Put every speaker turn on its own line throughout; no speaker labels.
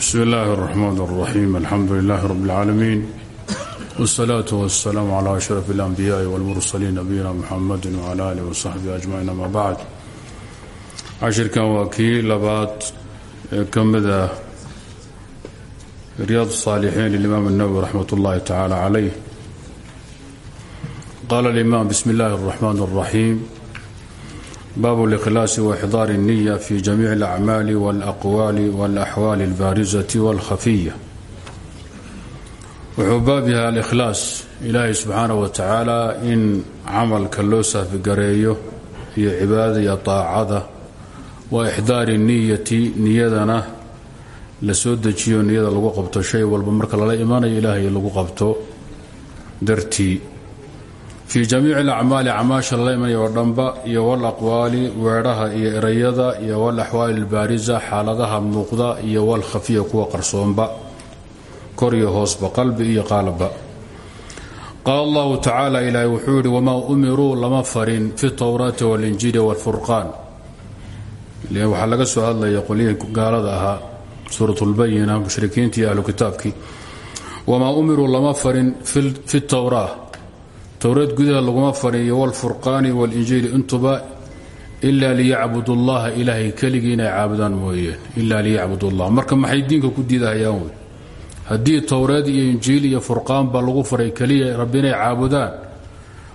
bsmi اllahi الرحmn الرaxيm alxamdu لlah rb العaalamiin wالslaaة wالsلاam عlى أشhrف الأنbiyaaءi wاlmursaliin nabiyina mxamadi وعlى alih وصaxbihi أجmaciin ama bacd cashirkan waa kii labaad ee ka mida ryaad الصاalixiin lilimaam الnawwi raxmat اllahi tacalى عalayh qala اlimam bsmi اllahi الرaxman الرaxيim bab اlإkhlaas وإxdaar الniya fi jamiiع الأcmaali wاlأqwaali wاlaxwaali اlbaariزaةi wاlkhafiya wuxuu baab yahay alإkhlaas ilaahay subxaanaه wa tacaala in camalka loo saafigareeyo iyo cibaadada iyo طaacada wa ixdaari الniyati niyadana la soo dejiyo niyada lagu qabto shay walba marka lala imanayo ilaahay lagu qabto dartii fii jamiici alacmaali acmaasha lala imanaya oo dhanba iyo walaqwaali weedhaha iyo erayada iyo walaxwaali albaarisa xaaladaha muuqda iyo walkhafiya kuwa qarsoonba. Kor iyo hoosba qalbi iyo qaalba qaala allahu tacaala ilaahay wuxuu yidhi wamaa umiruu lama farin fi towraati walinjiili waalfurqaan waxaa laga soo hadlaya qolyihii gaalada ahaa suuratulbayina mushrikiinta iyo towreed gudaha laguma fadhiiyo wlfurqaani walinjiili intuba ilaa liyacbudu allaha ilaahay keligii inay caabudaan mooyeen ilaa liyacbudullah marka maxay diinka ku diidahayaan haddii haddii iyo injiil iyo furqaanba lagu faray keliya rabbi inay caabudaan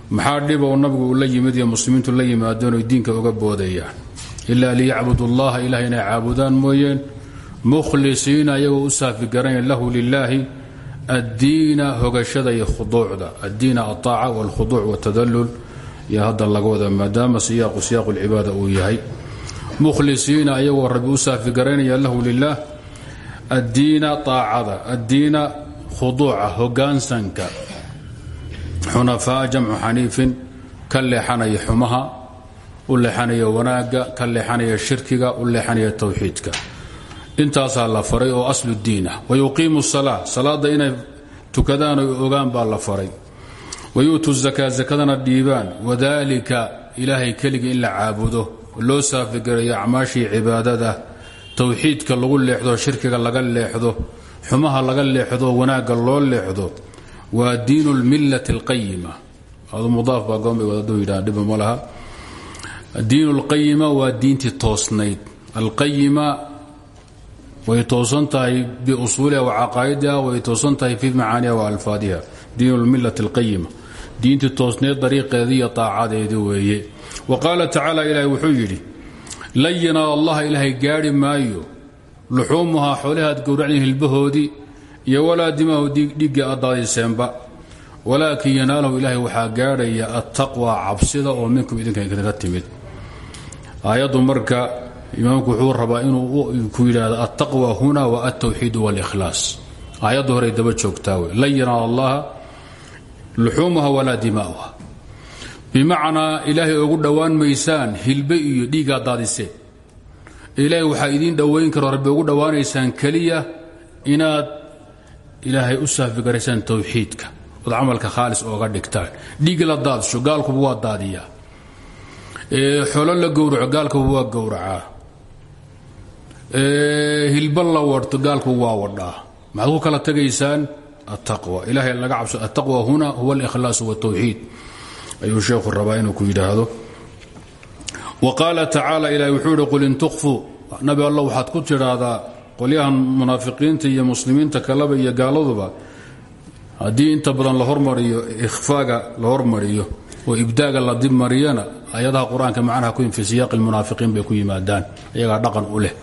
maxaa dhiba nabigu uu la yimid iyo muslimiintu la yimaadeen oy diinka uga boodayaan ilaa liyacbudullaha ilahay inay caabudaan mooyeen mukhlisiina iyagoo u saafigaranayn lahu lilaahi addiina hogashada iyo khuduucda addiina aaaca walkhuduuc watadalul iyo hadda laga wada maadaama siyaaqu siyaaqu lcibaada uu yahay mukhlisiina ayagoo rabbi u saafigaraynaya lahu lilah addiina aacada addiina khuduuca hogaansanka xunafaa jamcu xaniifin ka leexanaya xumaha u leexanaya wanaagga ka leexanaya shirkiga u leexanaya towxiidka intaasaa la faray oo aslu diin ah. Wayuqiimu salaa salaada inay tukadaan ogaan baa la faray. Wayuutu zakaa zakadana dhiibaan. Wadaalika ilaahay keligii in la caabudo loo saafigareeyo acmaashii cibaadada towxiidka lagu leexdo shirkiga laga leexdo xumaha laga leexdo wanaagga loo leexdo waa diinu lmillati alqayima mudaaf baa goombay wadadu yidhaha dhiba ma laha. Diinu lqayima waa diintii toosnayd. Alqayima way toosan tahay biusuuliha wa caqaa'idiha way toosan tahay fi macaaniha wa alfaadiha diin lmilati alqayima diintii toosneed dariiqeedii iyo taacadeedii weeye. Wa qaala tacaala ilaahay wuxuu yidhi lan yanaal allaha ilaahay gaadhi maayo luxuumuhaa xoolahaad gowracdeen hilbahoodii iyo walaa dimaahu dhiiggii addaadayseenba walaakin yanaalahu ilaahay waxaa gaadhaya attaqwa cabsida oo minkum idinka idinka timid. Aayaddu marka imaamku wuxuu rabaa inuu ku yidhaahdo altaqwa huna wa altawxiid wاlkhlaas aayadda horey daba joogtaa wey. Lan yanaal allaha luxuumuha walaa dimaa'uha bimacnaa ilaahay ugu dhowaan maysaan hilbe iyo dhiigaa daadiseen ilaahay waxaa idiin dhowayn karo rabbi ugu dhowaanaysaan keliya inaad ilaahay u saafigaraysaan towxiidka ood camalka khaalis ooga dhigtaan. Dhiig la daadsho gaalkuba waa daadiyaa. Xolo la gowraco gaalkuba waa gowracaa hilba la warto gaalku waa wadhaa. Maxaad kala tegaysaan? Attaqwa. Ilahay laga cabso attaqwa huna huwa alkhlaas wاtawxiid ayuu sheekhu rabaa ku yidhaahdo. Wa qaala tacaala ilahi wuxuu qul in tukfuu nabi allah waxaad ku tidhaahdaa qolyahan munaafiqiinta iyo muslimiinta kaleba iyo gaaladuba haddii inta badan la hormariyo ikhfaaga la hormariyo oo ibdaaga la dib mariyana ayadaha qur'aanka macnaha ku fi siyaaqi lmunaafiqiin bay ku yimaadaan iyagaa dhaqan u leh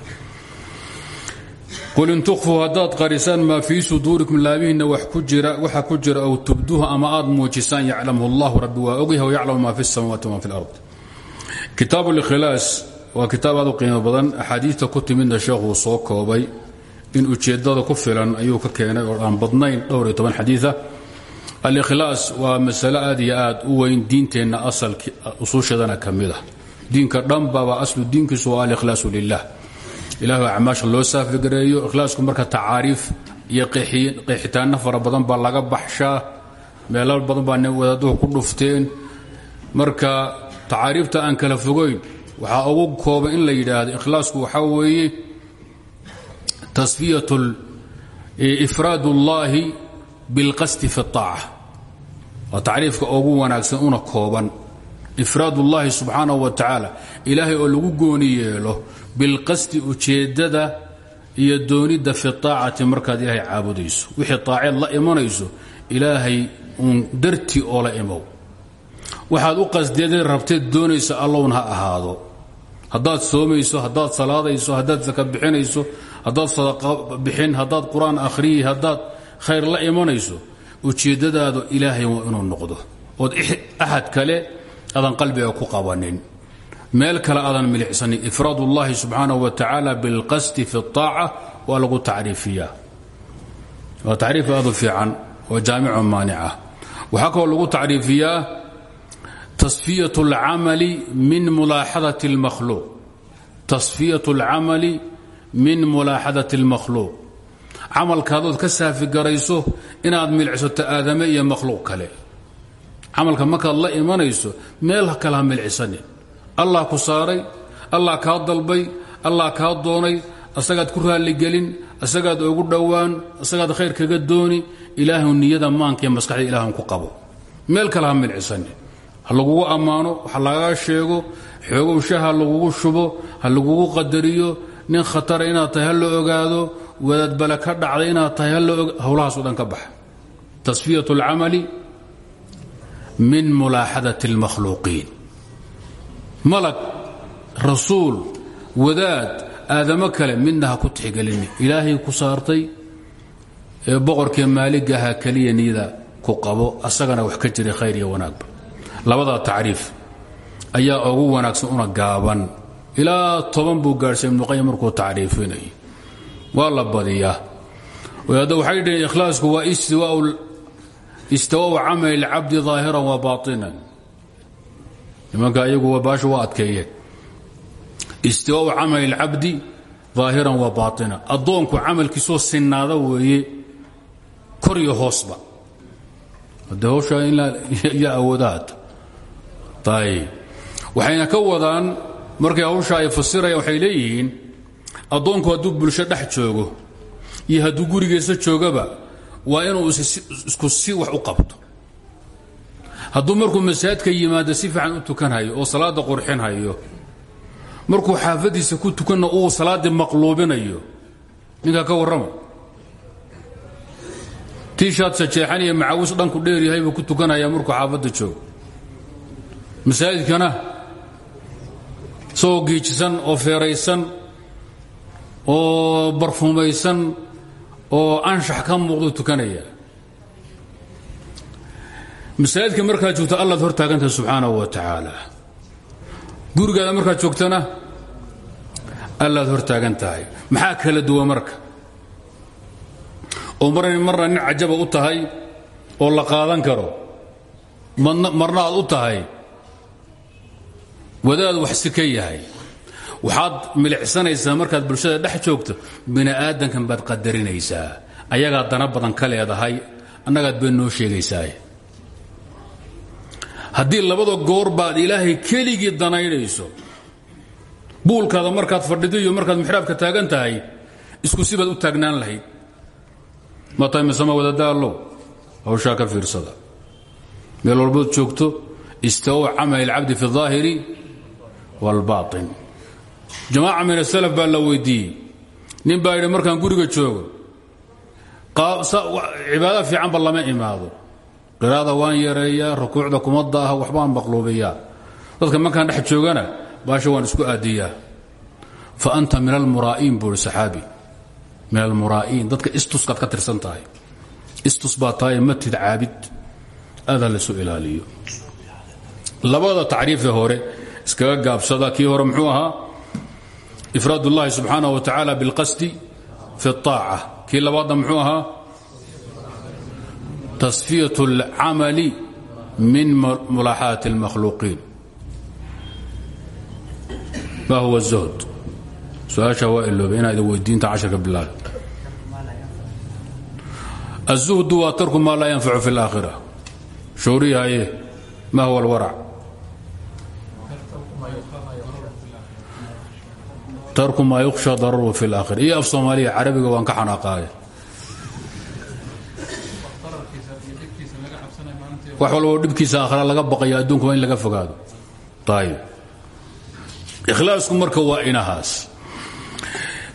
qul in tukfuu haddaad qarisaan maa fii suduurikum laabihiinna waxa ku jira aw tubduuha ama aad muujisaan yaclamhu allahu rabbi waa ogyahay wayaclamu maa fi samaawaati wama fi lard kitaab likhlaas waa kitaab aad u qiimo badan. Axaadiista ku timidna sheekhuu soo koobay. In ujeeddada ku filan ayuu ka keenay oo aan badnayn dhowr iyo toban xadiia alikhlaas waa masale aad iyo aad u weyn. Diinteenna ilaah acmaasha loo saafigareeyo ikhlaasku marka tacaariif iyo qeexitaano fara badan baa laga baxshaa meelo badan baa wadaaduhu ku dhufteen marka tacaariifta aan kala fogoyn waxaa ugu kooban in la yidhaahdo ikhlaasku waxaa weeye tasfiyat ifraad اllahi biاlqasdi fi الطaaca waa tacriifka ugu wanaagsan una kooban ifraad ullahi subxaanaه wa tacaala ilaahay oo lagu gooni yeelo bilqasdi ujeeddada iyo doonidda fi طaacati markaad ilaahay caabudayso. Wixii طaaceed la imanayso ilaahay uun dartii oo la imow. Waxaad u qasdeeda rabteed doonaysa allown ha ahaado. Haddaad soomayso haddaad salaadayso haddaad saka bixinayso haddaad sadaqa bixin haddaad qur'aan akhriyi haddaad khayr la imanayso ujeeddadaadu ilaahay waa inuu noqdo. Ood axad kale aadan qalbiga ku qabanin meel kale aadan milicsanin ifraad ullahi subxaanaه wa tacaala bilqasdi fi الطaaca waa lagu tacriifiyaa waa tacriif aad u fiican oo jaamico maanicah waxaa kaloo lagu tacriifiyaa tasfiyaة اlcamali min mulaaxadaة اlmakhluuq tasfiyaة اlcamali min mulaaxadaة اlmakhluuq camalkaadood ka saafigarayso inaad milcisato aadame iyo makhluuq kale camalka markaad la imanayso meel kale ha milcisanin allah ku saaray allah kaa dalbay allah kaa doonay asagaad ku raalligelin asagaad ugu dhawaan asagaad khayr kaga dooni ilaahu niyada maanka maskaxda ilaahan ku qabo. Meel kale ha milcisani ha lagugu ammaano wax lagaa sheego xoogow shah ha lagugu shubo ha lagugu qadariyo nin khatara inaad tahay ha ogaado wadaad bale ka dhacday inaad tahay howlahaaso dhan ka baxa. Tasfiyat اlcamali min mulaaxadat اlmakhluuqiin malag rasuul wadaad aadamo kale midna ha ku tixgelini ilaahay ku saartay ee boqorkee maaligaha keliya niyada ku qabo asagana wax ka jira khayr iyo wanaagba labadaa tacriif ayaa ugu wanaagsan una gaaban. Ilaa toban buu gaadhsay ibnuqayim markuu tacriifinayo waa la badiyaa. Adda waxay dhaheen ikhlaasku waa istiwaau camali nimanka ayagu baashu waa adkeeyeen istiwaau camali اlcabdi ظaahiran wa baطinan addoonku camalkiisoo sinaada weeye kor iyo hoosba hadde hawshaa in ya awoodaad ayb waxayna ka wadaan markay hawsha ay fasirayaan waxay leeyihiin addoonku hadduu bulsho dhex joogo iyo hadduu gurigiisa joogaba waa inuu isku si wax u qabto hadduu markuu masaajidka yimaado si fiican u tukanhayo oo salaadda qurxinhayo markuu xaafadiisa ku tukanna uu salaaddii maqluubinayo ninkaa ka warrama? Tiishaad sajeexan iyo macawis dhanku dheeryahay buu ku tukanaya markuu xaafadda joogo. Masaajidkana isagoo giijisan oo feeraysan oo barfuumaysan oo anshax ka muuqdu tukanaya masaajidka markaad joogto allaad hor taagantahay subxaanahu wa tacaala. Gurigaada markaad joogtana allaad hor taagan tahay. Maxaa kala duwan marka? Oo marna marna nin cajaba u tahay oo la qaadan karo. Marna aad u tahay. Wadaad wax si ka yahay. Waxaad milicsanaysaa markaad bulshada dhex joogto bini aadankan baad qadarinaysaa. Ayagaa dana badan ka leedahay annagaad been noo sheegaysaa haddii labada goor baad ilaahay keligii danaynayso buulkaada markaad fadhido iyo markaad mixraabka taagan tahay isku sibaad u taagnaan lahayd ma tahay misama wadadaallow hawshaa ka fiirsada meel walbood joogto istawow camal ilcabdi fi اظaahiri wاlbaaطin jamaaca min asalaf baa la weydiiyey nin baa yidhi markaan guriga joogo cibaado fiicanba lama imaado qiraada waan yareeyaa rukuucda kuma daaha waxbaan maqluubiyaa. Dadka markaan dhex joogana baasho waan isku aadiyaa. Fa anta min almuraa'iin buui saxaabi. Min almuraa'iin dadka istuskaad ka tirsan tahay. Istus baa tahay matid caabid adaa lasu ilaaliyo. Labada tacriife hore iskaga gaabsada kii hore muxuu ahaa? Ifraad ullahi subxaanah wa tacaala bilqasdi fi اطaaca kii labaadna muxuu ahaa? tasfiyaة اlcamali min mulaaxaati اlmakhluuqiin ma huwa الzuhd su-aasha waa iloobay inaa idin weydiinta casharka bilaab الzuhdu waa tarku maa laa yanfacu fi اlآakhira showriyahaye ma huwa اlwarac tarku maa yukhsha dararu fi اlaakhir iyo af soomaaliya carabiga waan ka xanaaqaaya wax walboo dhibkiisa aakhira laga baqayo adduunka in laga fogaado. Ayb ikhlaasku marka waa inahaas.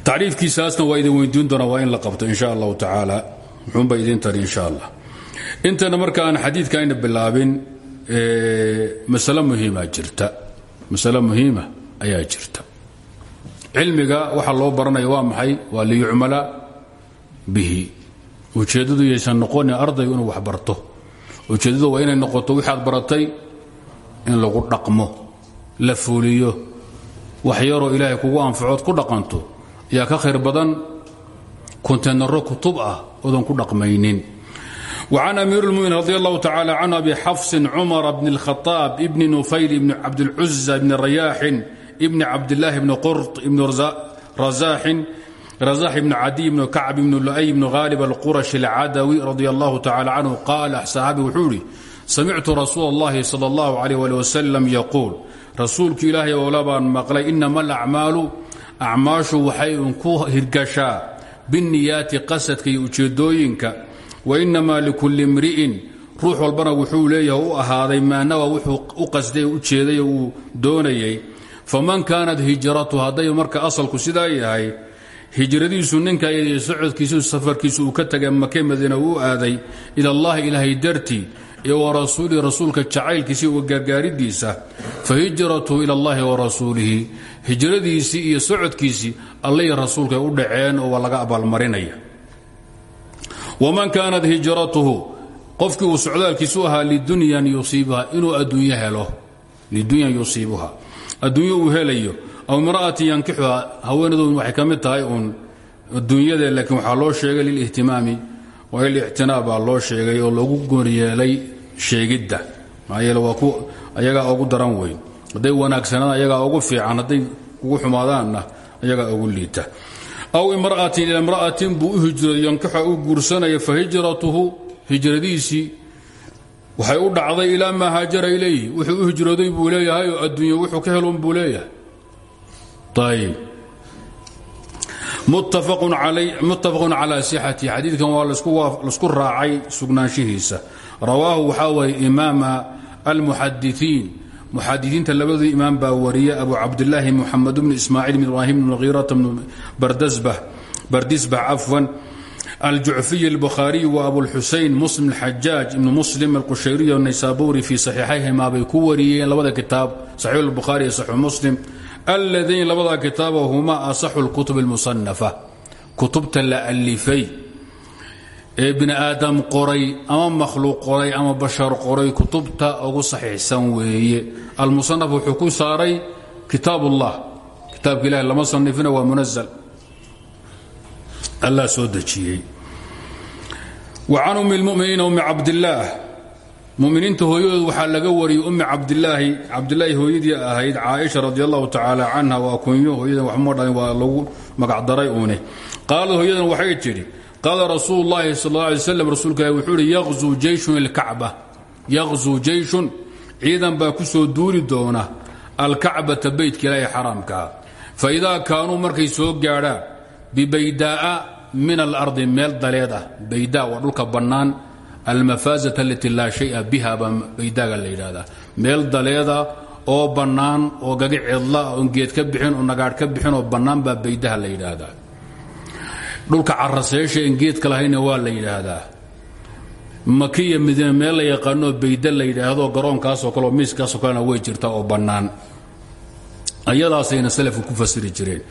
Tacriifkiisaasna waa idin weydiin doonaa waa in la qabto in sha allahu tacaala. Muxuunba idin tari insha allah. Intana marka aan xadiidka ayna bilaabin masale muhiima jirta. Masale muhiima ayaa jirta. Cilmiga waxa loo baranaya waa maxay? Waa liyucmala bihi. Ujeeddadu yaysan noqonin ardaygu inuu wax barto ujeeddadu waa inay noqoto waxaad baratay in lagu dhaqmo la fuuliyo wax yaroo ilaahay kugu anfacood ku dhaqanto yaa ka khayr badan kontenaro kutub ah oodan ku dhaqmaynin وعن أمير المؤمنين رضي الله تعالى عنه أبي حفص عمر بن الخطاب ابن نفيل بن عبد العزة بن رياح ابن عبد الله بن قرط بن رزاح razaax ibnu cadiy ibnu kacb ibnu lu'ay ibnu haalib alqurashi alcadawi radia allahu tacala canhu qaala saxaabi wuxuu idhi samictu rasuul اllahi sal اllahu alayh ali wasalam yaquul rasuulku ilaahay oola baan maqlay inama alacmaalu acmaashu waxay unku hirgashaa binniyaati qasadka iyo ujeeddooyinka wa inamaa likulli imri'in. Ruux walbana wuxuu leeyahay u ahaaday maa nawa wuxuu u qasday u jeeday oo uu faman kaanat hijratu hadday sidaa yahay hijradiisu ninka iyo socodkiisu safarkiisu uu ka tagay make madiina uu aaday ila allahi ilaahay dartii iyo wa rasuulihi rasuulka jacaylkiisi uga gargaaridiisa fa hijratuhu ila allahi wa rasuulihi. Hijradiisii iyo socodkiisii allihii rasuulkay u dhaceen oo waa laga abaalmarinaya. Wman kaanat hijratuhu qofkii uu socdaalkiisu ahaa lidunyan yusiibuha inuu adduunyo helo. Lidunyan yusiibuha. Adduunyo uu helayo aw imra'ati yankixuha haweenadood waxay ka mid tahay uun adduunyade laakiin waxaa loo sheegay lilihtimaami waa ilictinaa baa loo sheegay oo lagu gooryeelay sheegidda. Maxaa yeele waa ugu daran weyn. Hadday wanaagsanaan ayagaa ugu fiican hadday kugu xumaadaanna ayagaa ugu liita. Aw imra'atin ila imra'atin buu u hijrooday uu guursanaya fa hijratuhu hijradiisii waxay u dhacday ilaa maa haajara ilayhi. Wuxuu u hijrooday buu leeyahay wuxuu ka helun buu muttafaqun calaa sixati xadiidkan waa la isku raacay sugnaanshihiisa rawaahu waxaa waye imaama almuxadisiin muxadiiinta labadii imaam baa wariya abu cabdilaahi muxamed bn ismaaciil bn ibrahim bn khiirata bn bardisbax cafwan aljucfiy اlbukhaariy wa abulxusein muslim xajaaj ibn muslim alqushayriy naysaburi fii saxiixayhimaa bay ku wariyeen labada kitaab saxiix اlbukhaari iyo saxix muslim alladayn labada kitaaba humaa asaxu اlkutub اlmusanafa kutubta la alifay ee bini aadam qoray ama makhluuq qoray ama bashar qoray kutubta ugu saxiixsan weeye. Almusanaf wuxuu ku saaray kitaab ullah kitaabka ilahi lama sanifina waa munazal allah soo dejiyey. Wa can ummi lmuminiina ummi cabdillaah muminiinta hooyadood waxaa laga wariyey ummi cabdilaahi cabdilaahi hooyadii ahayd caaisha radi allahu tacaala canha waa kunyo hooyadan waxma dhalin waa lagu magacdaray uune. Qaalad hooyadan waxay tidhi qaala rasuul اllahi sal slam rasuulka wuxuu uhi yaqzuu jeyshun ilkacba yaqzuu jeyshun ciidan baa ku soo duuli doona alkacbata beytka ilaahi xaraamkaa faidaa kaanuu markay soo gaadhaan bibaydaa'a min alardi meel daleed ah baydaa waa dhulka bannaan almafaazata alati laa shaya biha baa baydaaga la meel daleeda oo bannaan oo gaga cidla oon geed ka bixin oo nagaadh ka bixin oo bannaan baa baydaha la dhulka caraseesha en geedka lahayna waa la yidhaahdaa. Makiya meel la yaqaanoo bayda la yidhaahdo garoonkaasoo kale oo miiskaasoo kalena way jirtaa oo bannaan. Ayadaasayna salafku ku fasiri jireen.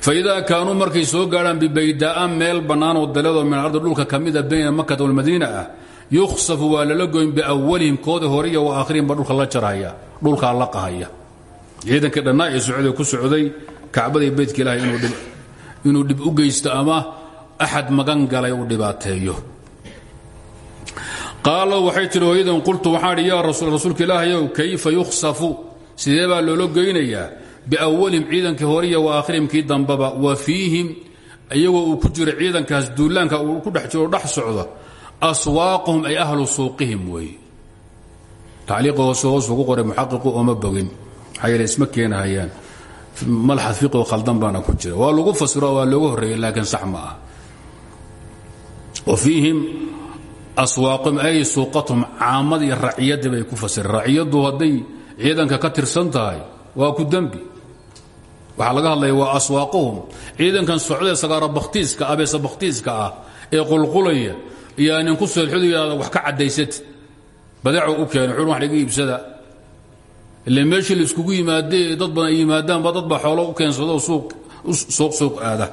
Fa idaa kaanuu markay soo gaadhaan bibayda'a meel bannaanoo daleedoo min ardi dhulka ka mida bayna makata walmadiina ah yukhsafu waa lala goyn biawalihim kooda hore iyo wa aakhirihim ba dhulka la jarhaya dhulkaa la qahaya. Ciidanka dhannaa ee socday ku socday kacbada iyo beydka ilahay inuu dhib u geysto ama axad magan galay uu dhibaateeyo. Qaalo waxay hooyadan qultu waxaan idhi yaa rasuulka ilaahayow kayfa yukhsafu? Sidee baa loola goynayaa? Biawalihim ciidankii horiya wa aakhirihim kii dambaba. Wa fiihim iyagoo uu ku jiro ciidankaas duulaanka uu ku dhex jiro socdo aswaaquhum ay ahlu suuqihim weeye tacliiqa hoose hoos ugu qoray muxaqiqu ooma bogin. Maxaa yeele isma keenahayaan. Malxad fiqigo khaldan baana ku jira. Waa lagu fasiro waa looga horreeyey laakiin sax ma ah wa fiihim aswaaqum ay suuqatum caamadii raciyadii bay ku fasireen raciyaddu hadday ciidanka ka tirsan tahay waa ku dembi waxaa laga hadlaya waa aswaaquhum. Ciidankan socdee sagaaro bakhtiiska abeesa bakhtiiska ah ee qulqulaya iyo anin ku seelxudu yidhahda wax ka caddaysatid. Badeecu u keenay xun wax laga iibsada. Ila meeshii la iskugu dad badan ay yimaadaanba dad baa xoolo u keensado suuq suuq aada.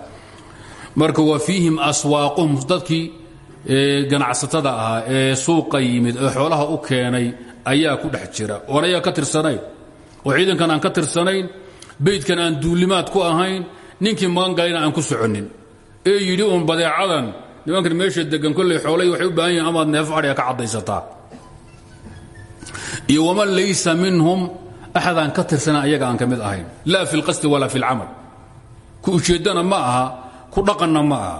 Marka wa fiihim aswaaquhum dadkii ganacsatada ahaa ee suuqa yimid xoolaha u keenay ayaa ku dhex jira. Oon ka tirsanayn. Oo ciidankan aan ka tirsanayn beydkan aan duulimaad ku ahayn ninkii magan aan ku soconin. Ee yidhi uun badeecadan nimankan meesha degan kolley xoolay waxay u baahan yihiin amaad neef adhiga ka caddaysataa. Iyo waman laysa minhum axadaan ka tirsana ayaga aan ka mid ahayn. Laa fi اlqasdi walaa fi اlcamal ku ujeeddana ma aha ku dhaqanna ma aha.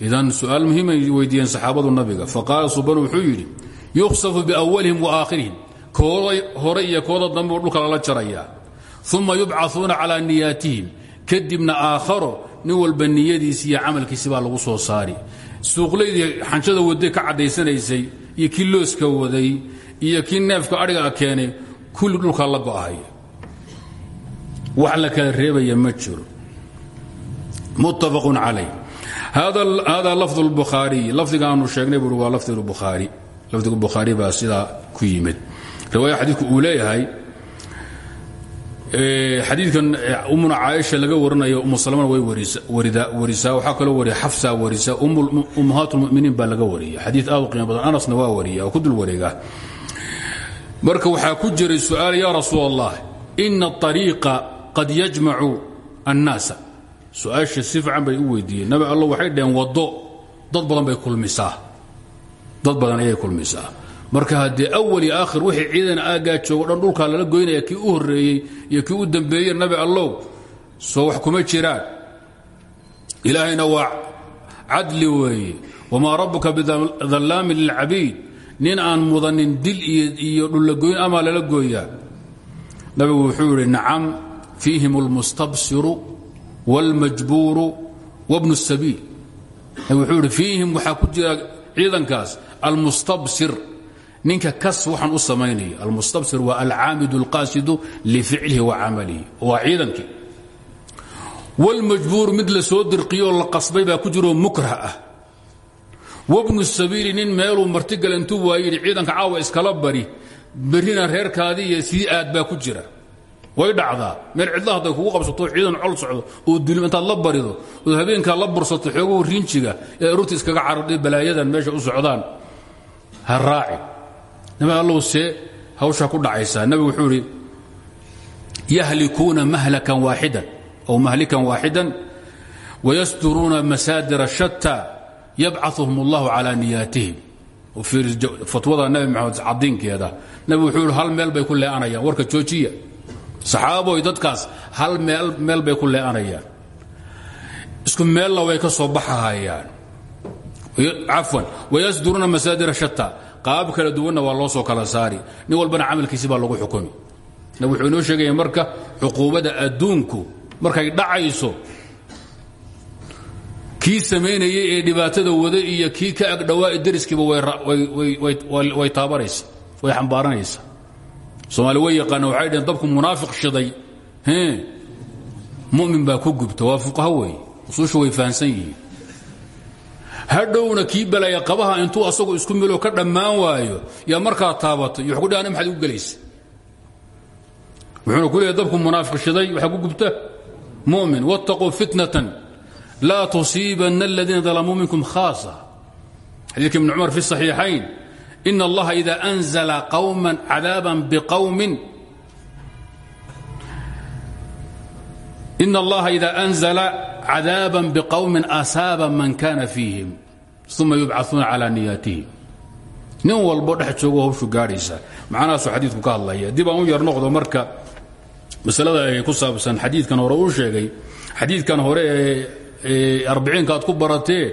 Idan su'aal muhiimay weydiiyeen saxaabadu nabiga. Faqaala suban wuxuu yidhi yukhsafu biawalihim wa aakhirihim. Kooda hore iyo kooda dambe u dhulka lala jarayaa uma yubcauuna calaa niyaatihim. Kadibna aakharo nin walba niyadiisi iyo camalkiisi baa lagu soo saari. Suuqlaydii xanjada waday ka caddaysanaysay iyo kii waday iyo kii neefka adhiga keenay kulli dhulkaa la go'ahaya wax la kala reebaya ma muttafaqun calay hada lafd اlbukhaariy lafdiga aanu sheegnay buui waa lafdi bukhaari lafdiga bukhaari baa sidaa ku yimid. Riwaaya xadiidku uu leeyahay xadiidkan umuna caaisha laga warinayo umu salmana way warisaa. Waxaa kaloo wariya xafsa warisa. Um, Ummahaat lmuminiin baa laga wariya xadii aad u qiimo badan. Wariya ku dul wareega. Marka waxaa ku jiray su'aal ya rasuul allah ina ariiqa qad yajmacu annaasa. Su'aasha si fiican bay u nabi allo waxay dhaheen wado dad badan bay kulmisaa. Dad badan ayay kulmisaa marka haddee awal iyo aakhir wixii ciidan aaggaa joogo dhan dhulkaa lala goynaya kii u horreeyey iyo kii u dambeeyey nabi allow soo wax kuma jiraan ilaahayna waa cadli weeye wamaa rabbuka bidallaamin lilcabiid nin aan mudanin dil iyo dhullagoyn amaa lala gooyaa nabigu wuxuu yidhi nacam fiihim اlmustabsiru wاlmajbuuru wabnu الsabiil wuxuu idhi fiihim waxaa ku jira ciidankaas almustabsir ninka kas waxaan u samaynaya almustabsir waa alcaamidu اlqaasidu lificlihi wa camalihi. Waa ciidankii wاlmajbuur mid la soo dirqiyoo la qasbay baa ku jiroo mukrah ah. Wabnu sabiili nin meeluu martigala intuu waaye yidhi ciidanka caawa iskala bari berrina reerkaadii iyo sii aad baa ku jira. Way dhacdaa. Meel cidla hadday kugu qabsato ciidan col socdo oo dulim intaad la barido ood habeenkaa la bursato xooguhu riinjiga ee aruurta iskaga caradhay balaayadan meesha u socdaan ha raaci nabi allow see hawshaa ku dhacaysaa nabigu wuxuu idhi yahlikuuna mahlakan waaxidan aw mahlikan waaxidan wayasduruuna masaadira shatta yabcauhum اllahu calaa niyaatihim. Fatwada nabi maxamed cadiinkeeda nabi wuxuu hal meel bay ku lee'anayaan. Warka joojiya. Saxaaboy dadkaas hal meel bay ku lee'anayaan. Isku meella way ka soo baxahayaan cafwan wayasduruuna masaadira shatta qaab kala duwanna waa loo soo kala saari. Nin walbana camalkiisi baa lagu xukumi. Wuxuu inoo sheegaya marka cuquubada adduunku markay dhacayso kii samaynayay ee dhibaatada waday iyo kii ka agdhawaa dariskiiba way taabanaysa way xambaaranaysa. Soomaali way yaqaana waxay dabku munaafiq shiday. Mumin baa ku gubta waa fuqaha wey usuusha way yihiin hadhowna kii balaya qabaha intuu asagu isku milo ka dhammaan waayo yaa markaa taabatay iyo ku dhahana maxaad ugu gelaysa wuxuuna ku leeyahy dabku munaafiq shiday waxaa ku gubta mumin wattaquu fitnatan laa tusiibanna aladiina dalamuu minkum khaasa xadiidka ibn cumar fi الصaxiixayn in allaha ida anzla qawma cadaaban bqawmin in allaha ida anzla cadaaban bqawmin asaaba man kana fiihim uma yubcauuna calى niyaatihim nin walbo dhex joogo hawshu gaadhaysa. Macnahaasuu xadiidku ka hadlaya. Dib aan u yar noqdo marka masalada ay ku saabsan xadiidkan hore uu sheegay. Xadiidkan hore ee arbiciinka aad ku baratee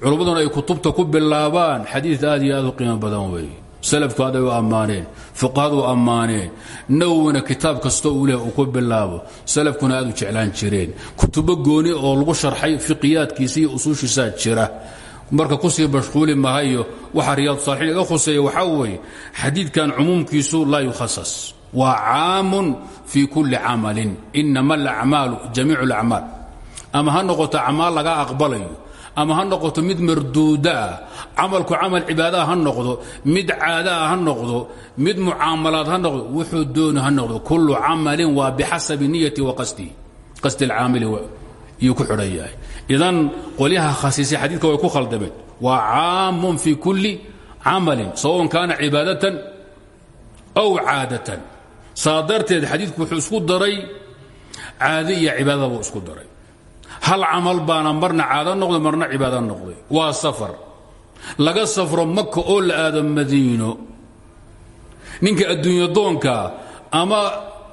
culummaduna ay kutubta ku bilaabaan. Xadiid aad iyo aad u qiimo badan weeye. Salafku aday u ammaaneen fuqahadu ammaaneen. Nawowina kitaab kastoo uu leh uu ku bilaabo. Salafkuna aad u jeclaan jira marka ku sii mashquuli mahayo waxa riyaad saalixiin iga khuseeya waxaa weeye xadiidkan cumuumkiisu laa yukhasas waa caamun fii kulli camalin inama alacmaalu jamiicu alacmaal. Ama ha noqoto acmaal laga aqbalayo ama ha noqoto mid marduudaah camalku camal cibaadaha ha noqdo mid caadaah ha noqdo mid mucaamalaad ha noqdo wuxuu dooni ha noqdo. Kullu camalin waa bixasabi niyati wa qasdihi qasdi alcaamili iyuu ku xidhan yahay idan qolyaha khasiisay xadiidka way ku khaldameen waa caamun fii kulli camalin sawaon kaana cibaadatan aw caadatan. Saa darteed xadiidku wuxuu isku daray caado iyo cibaadada buu isku daray. Hal camal baana marna caado noqday marna cibaado noqday. Waa safar. Laga safro maka oo la aado madiino. Ninka adduunyo doonkaa ama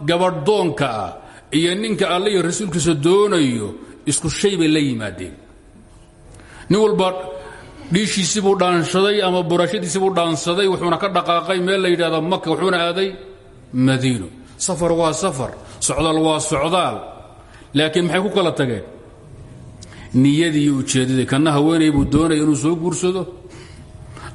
gabadh doonkaa iyo ninka alle iyo rasuulkiisa doonayo isku shay bay la yimaadeen. Nin walba dhiishiisibuu dhaanshaday ama burashadiisibuu dhaansaday wuxuuna ka dhaqaaqay meel la yidhahdo maka wuxuuna aaday madiino. Safar waa safar socdaal waa socdaal. Laakiin maxay ku kala tageen? Niyadii iyo ujeeddadii kanna haweenay buu doonaya inuu soo guursado?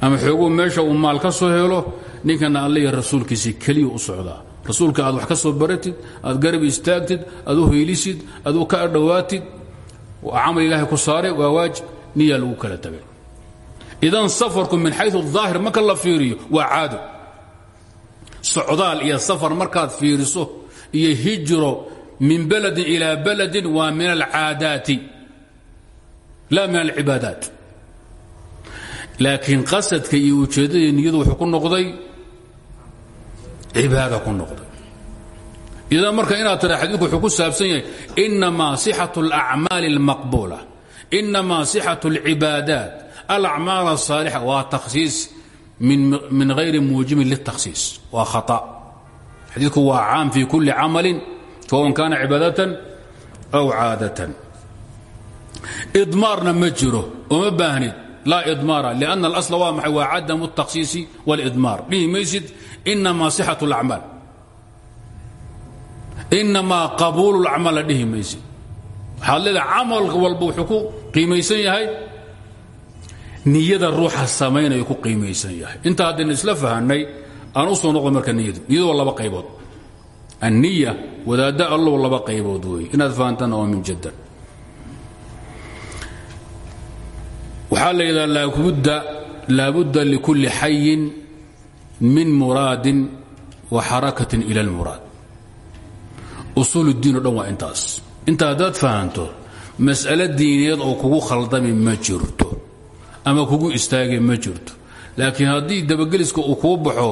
Ama xooguu meesha uu maal ka soo helo? Ninkana iyo rasuulkiisii keliya u socdaa. Rasuulka aad wax ka soo baratid aad garab istaagtid aad u hoylisid aad u ka adhowaatid camal ilaahay ku saaray waa waajib niyaa lagu kala tagay. Idan safarku min xayu aahir marka la fiiriyo waa caado. Socdaal iyo safar markaad fiiriso iyo hijro min baladin ilaa baladin waa min alcaadaati laa min alcibaadaat. Laakiin qasadka iyo ujeeddadii niyadu wuxuu ku noqday cibaada ku noqday idan marka inaad tira xadiidku wuxuu ku saabsan yahay inamaa sixat alacmaali almaqbuula inamaa sixat alcibaadaat alacmaal asaalixa waa takhsiis min hayri muujibin liltakhsiis waa khaa xadiidku waa caam fii kulli camalin sawan kaana cibaadatan aw caadatan. Idmaarna ma jiro ooma baahnid laa idmaara lianna alasla waa maxay? Waa cadamu altakhsiisi waalidmaar dhihi maysid inamaa sixat alacmaal inamaa qabuulu lacmaal la dhihi maysid waxaad leedahay camal qiimaysan yahay niyada ruuxa samaynayo ku qiimaysan yahay inta haddaynu isla fahanay aan u soo noqdo marka niyadu niyadu waa laba qaybood anniya wadaadda allow laba qaybood weeye inaad fahantanna waa min jaddan waxaa la yidhaha laabudda likulli xayin min muraadin wa xarakatin ila اlmuraad usuul اdiin o dhan waa intaas. Inta haddaad fahanto mas'alo diineed oo kugu khaldami ma jirto ama kugu istaagi ma jirto. Laakiin haddii dabageliska uu kuu baxo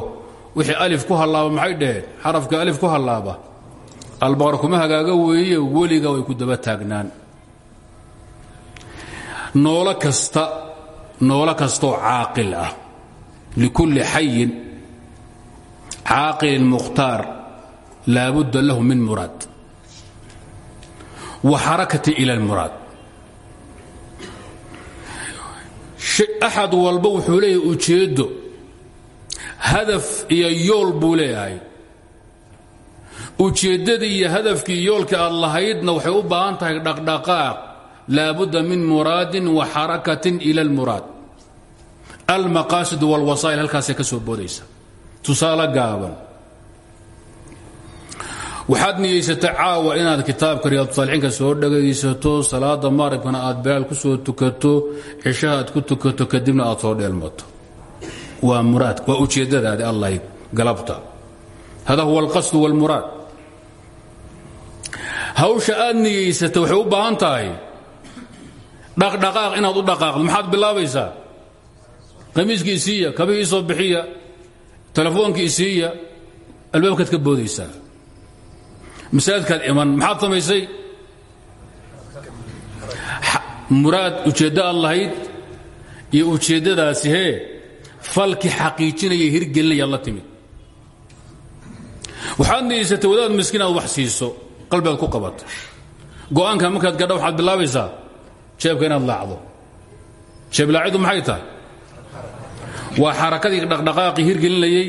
wixii alif ku hallaaba maxay dhaheen? Xarafka alif ku hallaaba? Albaqar kuma hagaaga weeye weliga way ku daba taagnaan. Noolo kasta noolo kastaoo caaqil ah likulli xayin caaqilin mukhtaar laabudda lahu min muraad. Wa xarakati ila almuraad. Axad walba wuxuu leeyahay ujeeddo hadaf iyo yool buu leeyahay. Ujeeddadii iyo hadafkii yoolka aad lahaydna waxay u baahan tahay dhaqdhaqaaq. Laabudda min muraadin wa xarakatin ila almuraad. Almaqaasid walwasaa'il halkaasay ka soo boodaysa. Tusaale gaaban waxaad niyeysatay caawa inaad kitaabka riyaadsaalixiinka soo dhagaysato salaada maaribkana aad bilaal ku soo tukato cishaha aad ku tukato kadibna aad soo dheelmato. Waa muraad waa ujeeddadaadi allahayd galabta. Hada huwa alqasdu wاlmuraad hawsha aad niyeysatay waxay u dhaqdhaqaaq inaad u dhaqaaqdo. Maxaad bilaabaysaa? Qamiiskii isiiya kabihii isoo bixiya telefoonki isiiya albaabkaad ka boodaysaa masaajidkaad iman maxaad samaysay? Muraad ujeeddo aad lahayd iyo ujeeddadaasi hee falki xaqiijinaya hirgelinaya la timid. Waxaad niyeysatay wadaad miskiin aad wax siiso qalbigaad ku qabato. Go'aanka markaad gadha waxaad bilaabaysaa jeebka inaad laacdo. Jeeb laacidu maxay tahay? Waa xarakadii dhaqdhaqaaqii hirgelinayay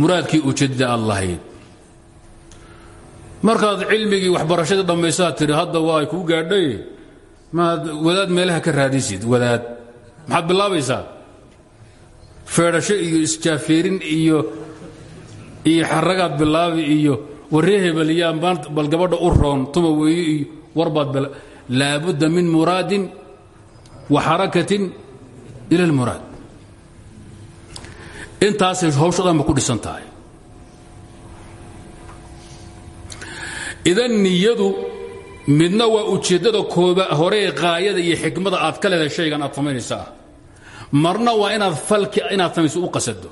muraadkii ujeedada aad lahayd markaad cilmigii waxbarashadii dhammaysaad tidhi hadda waa kuu gaadhay. Maad wadaad meelaha ka raadisid wadaad. Maxaad bilaabaysaa? Feedhasho iyo iyo iyo xaragaad bilaabi iyo waree hebelyaan bal gabadha u roon tuma weeye iyo warbaad laabudda min muraadin wa xarakatin ila almuraad. Intaasay hawsha dhanba ku dhisan tahay idan niyadu midna waa ujeeddada kooba hore ee qaayada iyo xikmada aad ka leedahay shaygan aad samaynaysaa marna waa inaad falki inaad samayso u qasado.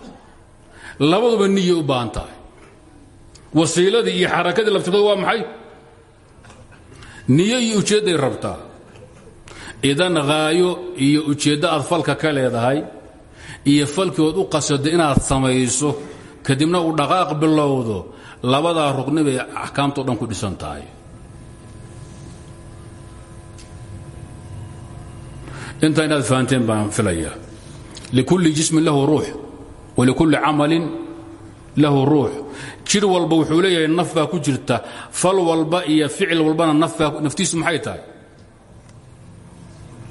Labaduba niya u baahan tahay. Wasiiladii iyo xarakadii laftirkooda waa maxay? Niyo iyo ujeedday rabtaa. Idan haayo iyo ujeeddo aad falka ka leedahay iyo falkii ood u qasado inaad samayso kadibna uu dhaqaaq bilowdo labadaa rugni bay dhan ku dhisan tahay intaa inaad fahanteen baan filayaa. Likulli jismin lahu ruux walikulli camalin lahu ruux. Jir walba wuxuu leeyahay naf baa ku jirta fal walba iyo ficil walbana naftiisu maxay tahay?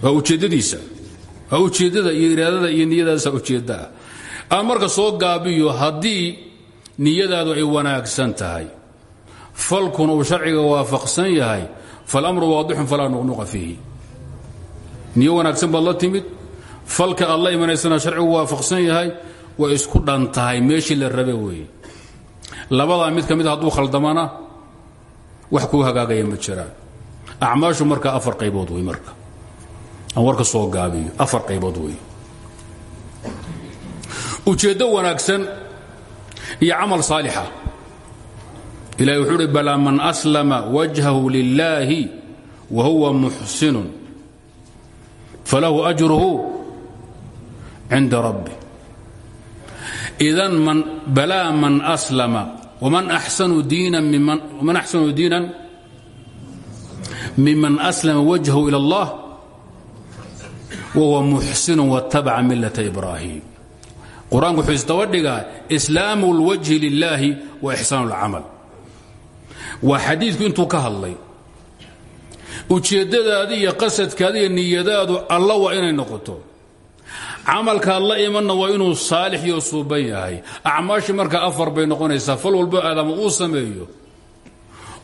Waa ujeeddadiisa waa ujeeddada iyo iraadada iyo niyadaasa ujeeddaa. Aan marka soo gaabiyo haddii niyadaadu ay wanaagsan tahay. Falkuna uu sharciga waafaqsan yahay falamru waadixun falaa nuqnuqa fiihi. Niyo wanaagsan baad falka aad imanaysana sharcigu waafaqsan yahay way isku dhan tahay la rabe weeye. Labadaa mid ka mid hadduu khaldamana wax kuu hagaagaya ma jiraan acmaashu marka afar qaybood wey marka. Aan warka soo gaabiyo afar qaybood wey ujeeddo wanaagsan iyo camal saalixa. Ilahi wuxuu uhi balaa man aslama wajhahu lilaahi wa huwa muxsinun falahu ajruhu cinda rabbi. Idan balaa man aslama waman axsanu diinan miman aslama wajhahu ila allah wahuwa muxsinu watabaca millata ibraahim qur'aanku wuxuu isdaba dhigaa islaamu اlwajhi lilaahi wa ixsaan اlcamal waa xadiidku intuu ka hadlay. Ujeeddadaadi iyo qasadkaadi iyo niyadaadu alla waa inay noqoto. Camalkaad la imanna waa inuu saalix iyo suuban yahay. Acmaashii marka afar bay noqonaysaa fal walbo aadama uu sameeyo.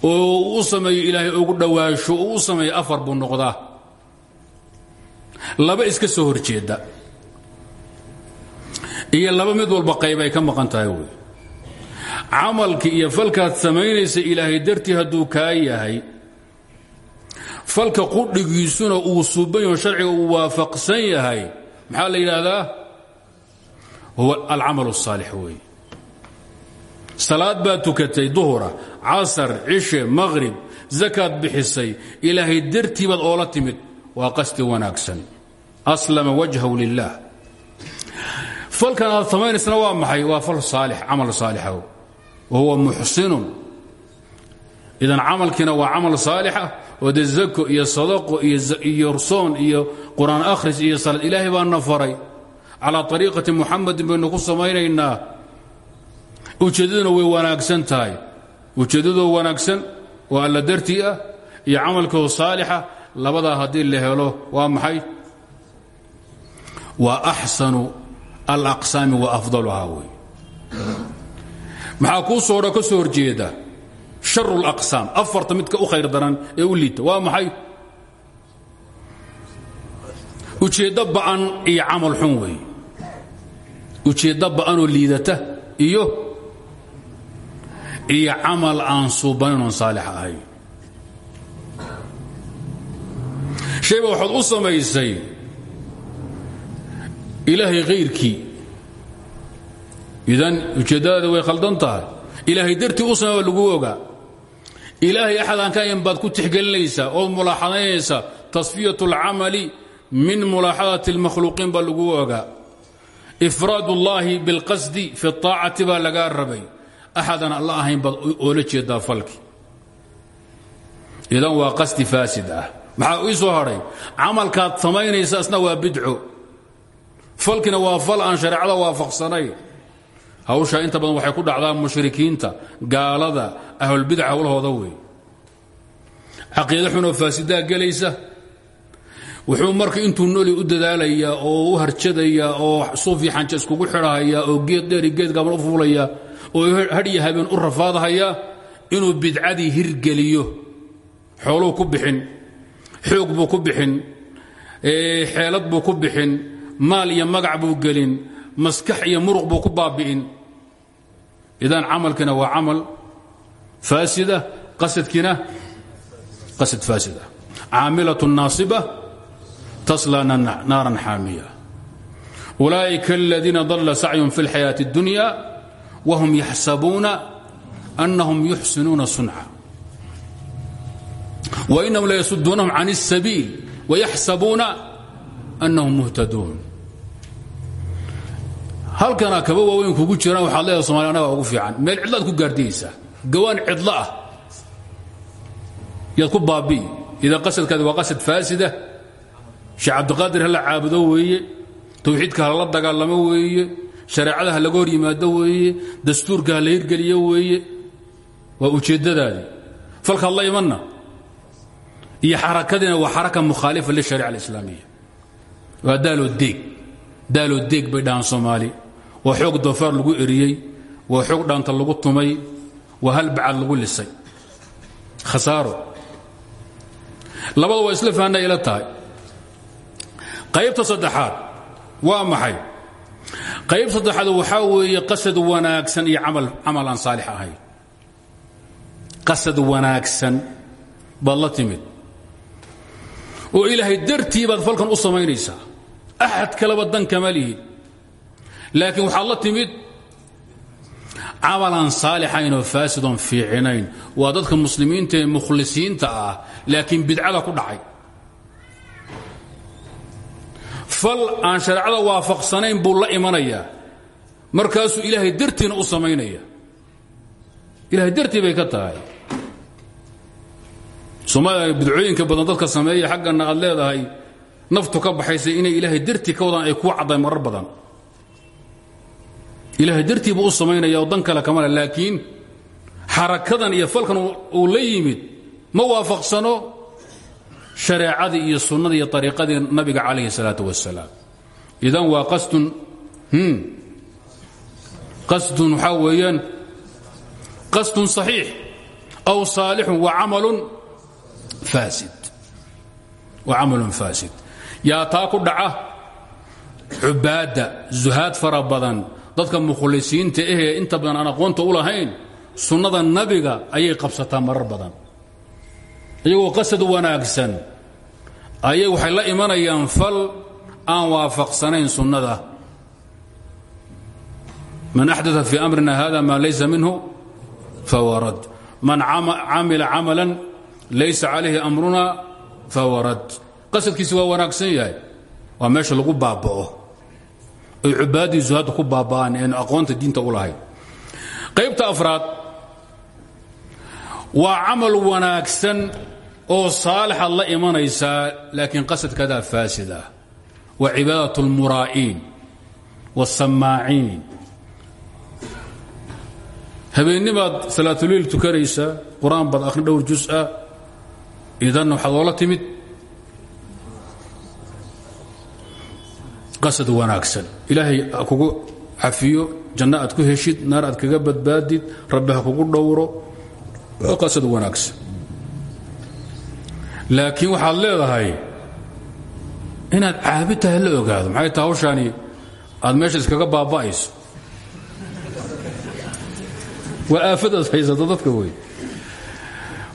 Oo u sameeyo ilaahay ugu dhowaasho oo u sameeyo afar buu noqdaa. Laba iska soo horjeedda iyo laba mid walba qayb ay ka maqan tahay wey camalkii iyo falkaad samaynaysa ilaahay dartii hadduu kaa yahay falka qudhigiisuna uu suubanyaho sharciga uu waafaqsan yahay maxaa la yidhaahdaa? Huwa alcamal الsaalix wey salaad baad tukatay duhura casar cishe maqhrib zakaad bixisay ilaahay dartii baad oola timid waa qasdi wanaagsan. Aslama wajhahu lilah falkan aad samaynaysana waa maxay? Waa fal saalix camal saalixa wa huwa muxsinun idan camalkiina waa camal saalixa oo de zako iyo sadaqo iyo soon iyo qur'aan akhris iyo salaad ilaahay baana faray. Calaa ariiqati muxamadin baynu ku samaynaynaa. Ujeeddaduna way wanaagsan tahay. Ujeeddadoo wanaagsan oo alla dartii ah iyo camalkoo saalixa labadaa haddii la helo waa maxay? Waa axsanu alaqsaami wa afdaluhaa wey maxaa kuu soodha ka soo horjeeda sharu laqsaam afarta midka u khayr daran ee u liita. Waa maxay? Ujeeddo ba'an iyo camal xun wey ujeeddo ba'anoo liidata iyo iyo camal aan suubanin oon saalix ahayn. Shayba waxaad u samaysay ilaahay khayrkii idan ujeeddadaada way khaldan tahay ilaahay dartii u samay waa lagu ogaa ilaahay axad aan ka ayan baad ku tixgelinaysaa ood mulaaxadaynaysaa tasfiyat اlcamali min mulaaxadati اlmakhluuqiin baa lagu ogaa ifraad ullaahi biاlqasdi fi اطaacati baa lagaa rabay axadaan alla ahayn baad oola jeedaa falki idan waa qasdi faasid ah maxaa ii soo hadhay camalkaad samaynaysa asna waa bidco falkina waa fal aan shareecada waafaqsanayn hawshaa inta badan waxay ku dhacdaa mushrikiinta gaalada ahlulbidac howlahooda wey. Caqiida xunoo faasidaa gelaysa. Wuxuu marka intuu nooli u dadaalayaa oo u harjadayaa oo suufii xanja iskugu xidhahayaa oo geed dheeri geed gaban u fuulaya oo hadhiya habeen u rafaadhayaa inuu bidcadii hirgeliyo. Xooluu ku bixin xoog ku bixin xeelad ku bixin maal iyo magac buu gelin maskax iyo muruq buu ku baabi'in idan camalkina waa camal faasida qasadkiina qasad faasida caamilaة naasiba taslى naaran xaamiya ulaa'ika aladiina dalla sacyun fi اlxayaaةi اddunya wahum yaxsabuuna أnahum yuxsinuuna sunca wainahum layasuduunahum can الsabiil wayaxsabuuna أnahum muhtaduun halkana kaba waaweyn kugu jiraan waxaad leedaha somaliya anaga ugu fiican meel cidlaad ku gaardiyaysaa gawaan cidlo ah yaad ku baabi'i idaa qasadkaadi waa qasad faasida sheekh cabdiqaadir hala caabudo weeye tawxiidka hala dagaalamo weeye shareecada ha laga hor yimaado weeye dastuurka ha la hirgeliyo weeye waa ujeeddadaadii falka hadla imanna iyo xarakadiina waa xaraka mukhaalifa lishariica alislaamiya waa daaloo deeg daaloo deeg bay dhahaan soomaali. Waa xoog doofaar lagu eriyey. Waa xoog dhaanta lagu tumay. Waa hal bacad lagu lisay. Khasaaro. Labada waa isla fahanna ila tahay. Qaybta saddexaad waa maxay? Qayb saddexaad waxaa weeye qasad wanaagsan iyo camal aan saalix ahayn qasad wanaagsan baad la timid. Oo ilaahay dartii baad falkan u samaynaysaa axad kaleba dan kama lihid laakiin waxaad la timid camalan saalixayn oo faasidoon fiicinayn waa dadka muslimiinta ee mukhlisiinta ah laakiin bidcada ku dhacay fal aan shareecada waafaqsanayn buu la imanayaa markaasuu ilaahay dartiina u samaynaya ilahay dartii bay ka tahay soomaalia bidcooyinka badan dadka sameeya xaggana aad leedahay naftu ka baxaysay inay ilaahay dartii ka wadaan ay kuu caddayn marar badan. Ilaahay dartii buu u oo dan kale kamale laakiin xarakadan iyo falkan uu la yimid ma waafaqsano shareecadii iyo sunnadii iyo ariiqadii nabiga calayhi salaatu wasalaam idan wa qasdun hmm, qasdun waxaa weeyaan qasdun saxiix aw saalixun waa camalun faasid. Wa camalun faasid yaa taa ku dhaca? Cubaadda zuhaad fara badan dadka mukhlisiinta ahee inta badan aan aqoonta u lahayn sunnada nabiga ayay qabsataa marar badan. Iyagoo qasad wanaagsan ayay waxay la imanayaan fal aan waafaqsanayn sunnada. Man axdaa fii amrina hada maa laysa minhu fahuwa rad. Man camila camalan laysa calayhi amruna fahuwa rad qasadkiisi waa wanaagsan yahay waa meesha lagu baaba'o oy cubaadiisu hadda ku baaba'aan eenu aqoonta diinta u lahayn qaybta afraad waa camal wanaagsan oo saalixaad la imanaysaa laakiin qasadkadaa faasid ah waa cibaadaة اlmuraa'iin wالsamaaciin habeennibaad salaatuliil tukanaysaa qur-aan baad akhrin dhowr jus ah idan waxaad oola timid Qasad wanaagsan. Ilaahay ha kugu cafiyo janno aad ku heshid naar aad kaga badbaadid rabbi ha kugu dhowro qasad wanaagsan. Laakiin waxaad leedahay inaad caabid tahay la ogaado. Maxay ta hawshaani aad meesha iskaga baaba'ayso. Waa aafadaad haysato dadka wey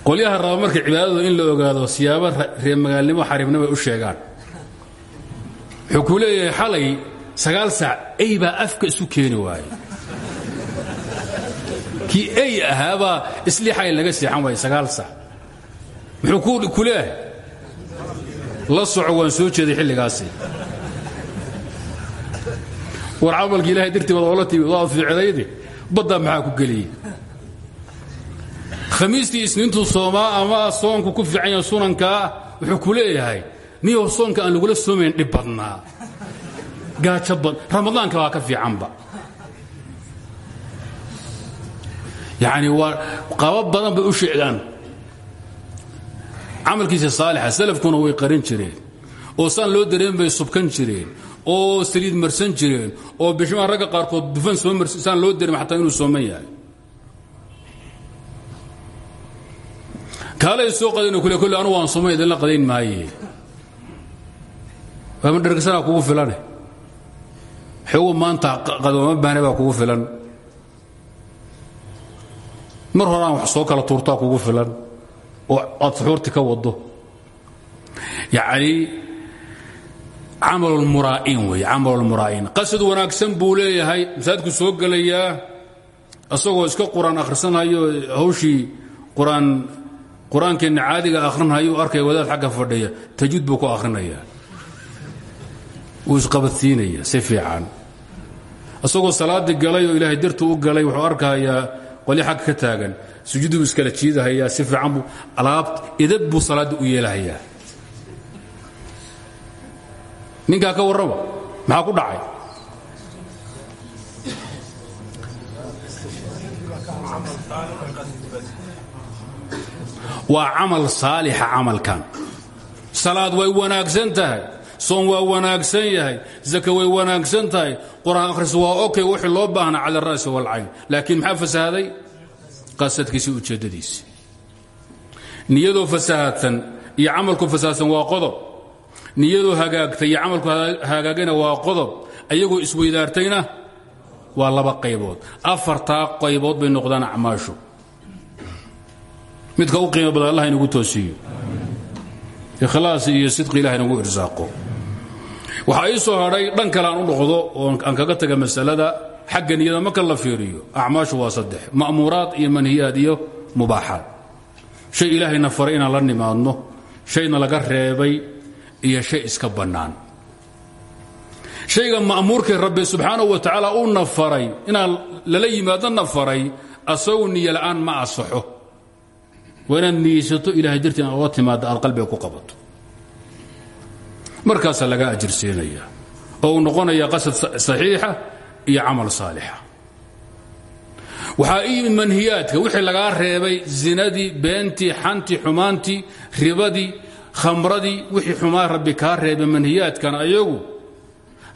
qolyaha raba marka cibaadadu in la ogaado siyaabo reemagaalnimo xariibnimo ay u sheegaan wuxuu kuu leeyahay xalay sagaal saac ey baa afka isu keeni waaye. Kii ey ahaabaa isliixay laga seexan waaye sagaal saac. Muxuu ku leeyahay la soco waan soo jeeday xilligaasi. War camalki ilahay dartii baad oola timid waad fiicnayde baddaa maxaa ku geliyey? Khamiistii isniintuu soomaa ama soonku ku fiican yaha sunankaa wuxuu ku leeyahay niyow soonka aan lagula soomayn dhib badnaa? Gaajo badan ramadaanka waa ka fiicanba. Yacni waa qaba badan bay u sheegaan. Camalkiisa saalixa salafkuna way qarin jireen. Oo saan loo dareen bay subkan jireen. Oo saliid marsan jireen. Oo bishmaa ragga qaarkood dufan soo marsan saan loo dareem xataa inuu sooman yahay. Kaalay soo qadayno kule kolle anu waan soomay idinla qadayn maaye waama dhergsanaa kugu filane? Xoogu maanta qadooma baane baa kugu filan. Mar hore aan wax soo kala tuurtaa kugu filan. Oo aad suxuurti ka wado yacni camalulmuraa'iin weeye camalulmuraa'iin qasad wanaagsan buu leeyahay masaajidku soo gelayaa isagoo iska qur'aan akhrisanayo hawshii qur'aan qur'aankeenna caadiga akhrinhayo u arkaya wadaad xagga fadhiya tajuud buu ku akhrinayaa wuu isqabadsiinaya si fiican. Isagoo salaaddii galay oo ilaahay dartuu u galay wuxuu arkayaa qolyo xagga ka taagan. Sujuuddii buu iskala jiidahayaa si fiican buu alaabt idab buu salaaddii u yeelahayaa. Ninkaa ka warraba maxaa ku dhacay? Waa camal saalixa camalkan. Salaad way wanaagsan tahay soon waa wanaagsan yahay. Zaka way wanaagsan tahay. Qur'aan akhris waa okay wixii loo baahnaa cala ara'si walcayn laakiin maxaa fasahaday qasadkiisii ujeeddadiisi niyadoo fasahaadsan iyo camalku fasahaadsan waa qodob. Niyadoo hagaagtay iyo camalku hagaagayna waa qodob. Ayagoo isweydaartayna waa laba qaybood. Afartaa qaybood bay noqdaan acmaashu. Midka u qiimo badan allah inagu toosiiyo ikhlaas iyo sidqi ilaah inagu irsaaqo waxaa ii soo hadhay dhan kale aan u noqdo oo aan kaga taga masalada xagga niyada marka la fiiriyo acmaashu waa saddex ma'muuraad iyo manhiyaad iyo mubaaxaad. Shay ilaahayna faray inaan la nimaadno shayna laga reebay iyo shay iska bannaan. Shayga ma'muurkay rabbi subxaanahu wa tacaala uu na faray inaan lala yimaado na faray asagu niyo la'aan ma asaxo waa inaad niyeysato ilahay dartii inaad oga timaadda aad qalbiga ku qabato markaasaa laga ajirsiinaya oo uu noqonaya qasad saxiixa iyo camal saalixa. Waxaa ii yimid manhiyaadka wixii lagaa reebay zinadii beentii xantii xumaantii ribadii khamradii wixii xumaa rabbi kaa reebay manhiyaadkan ayagu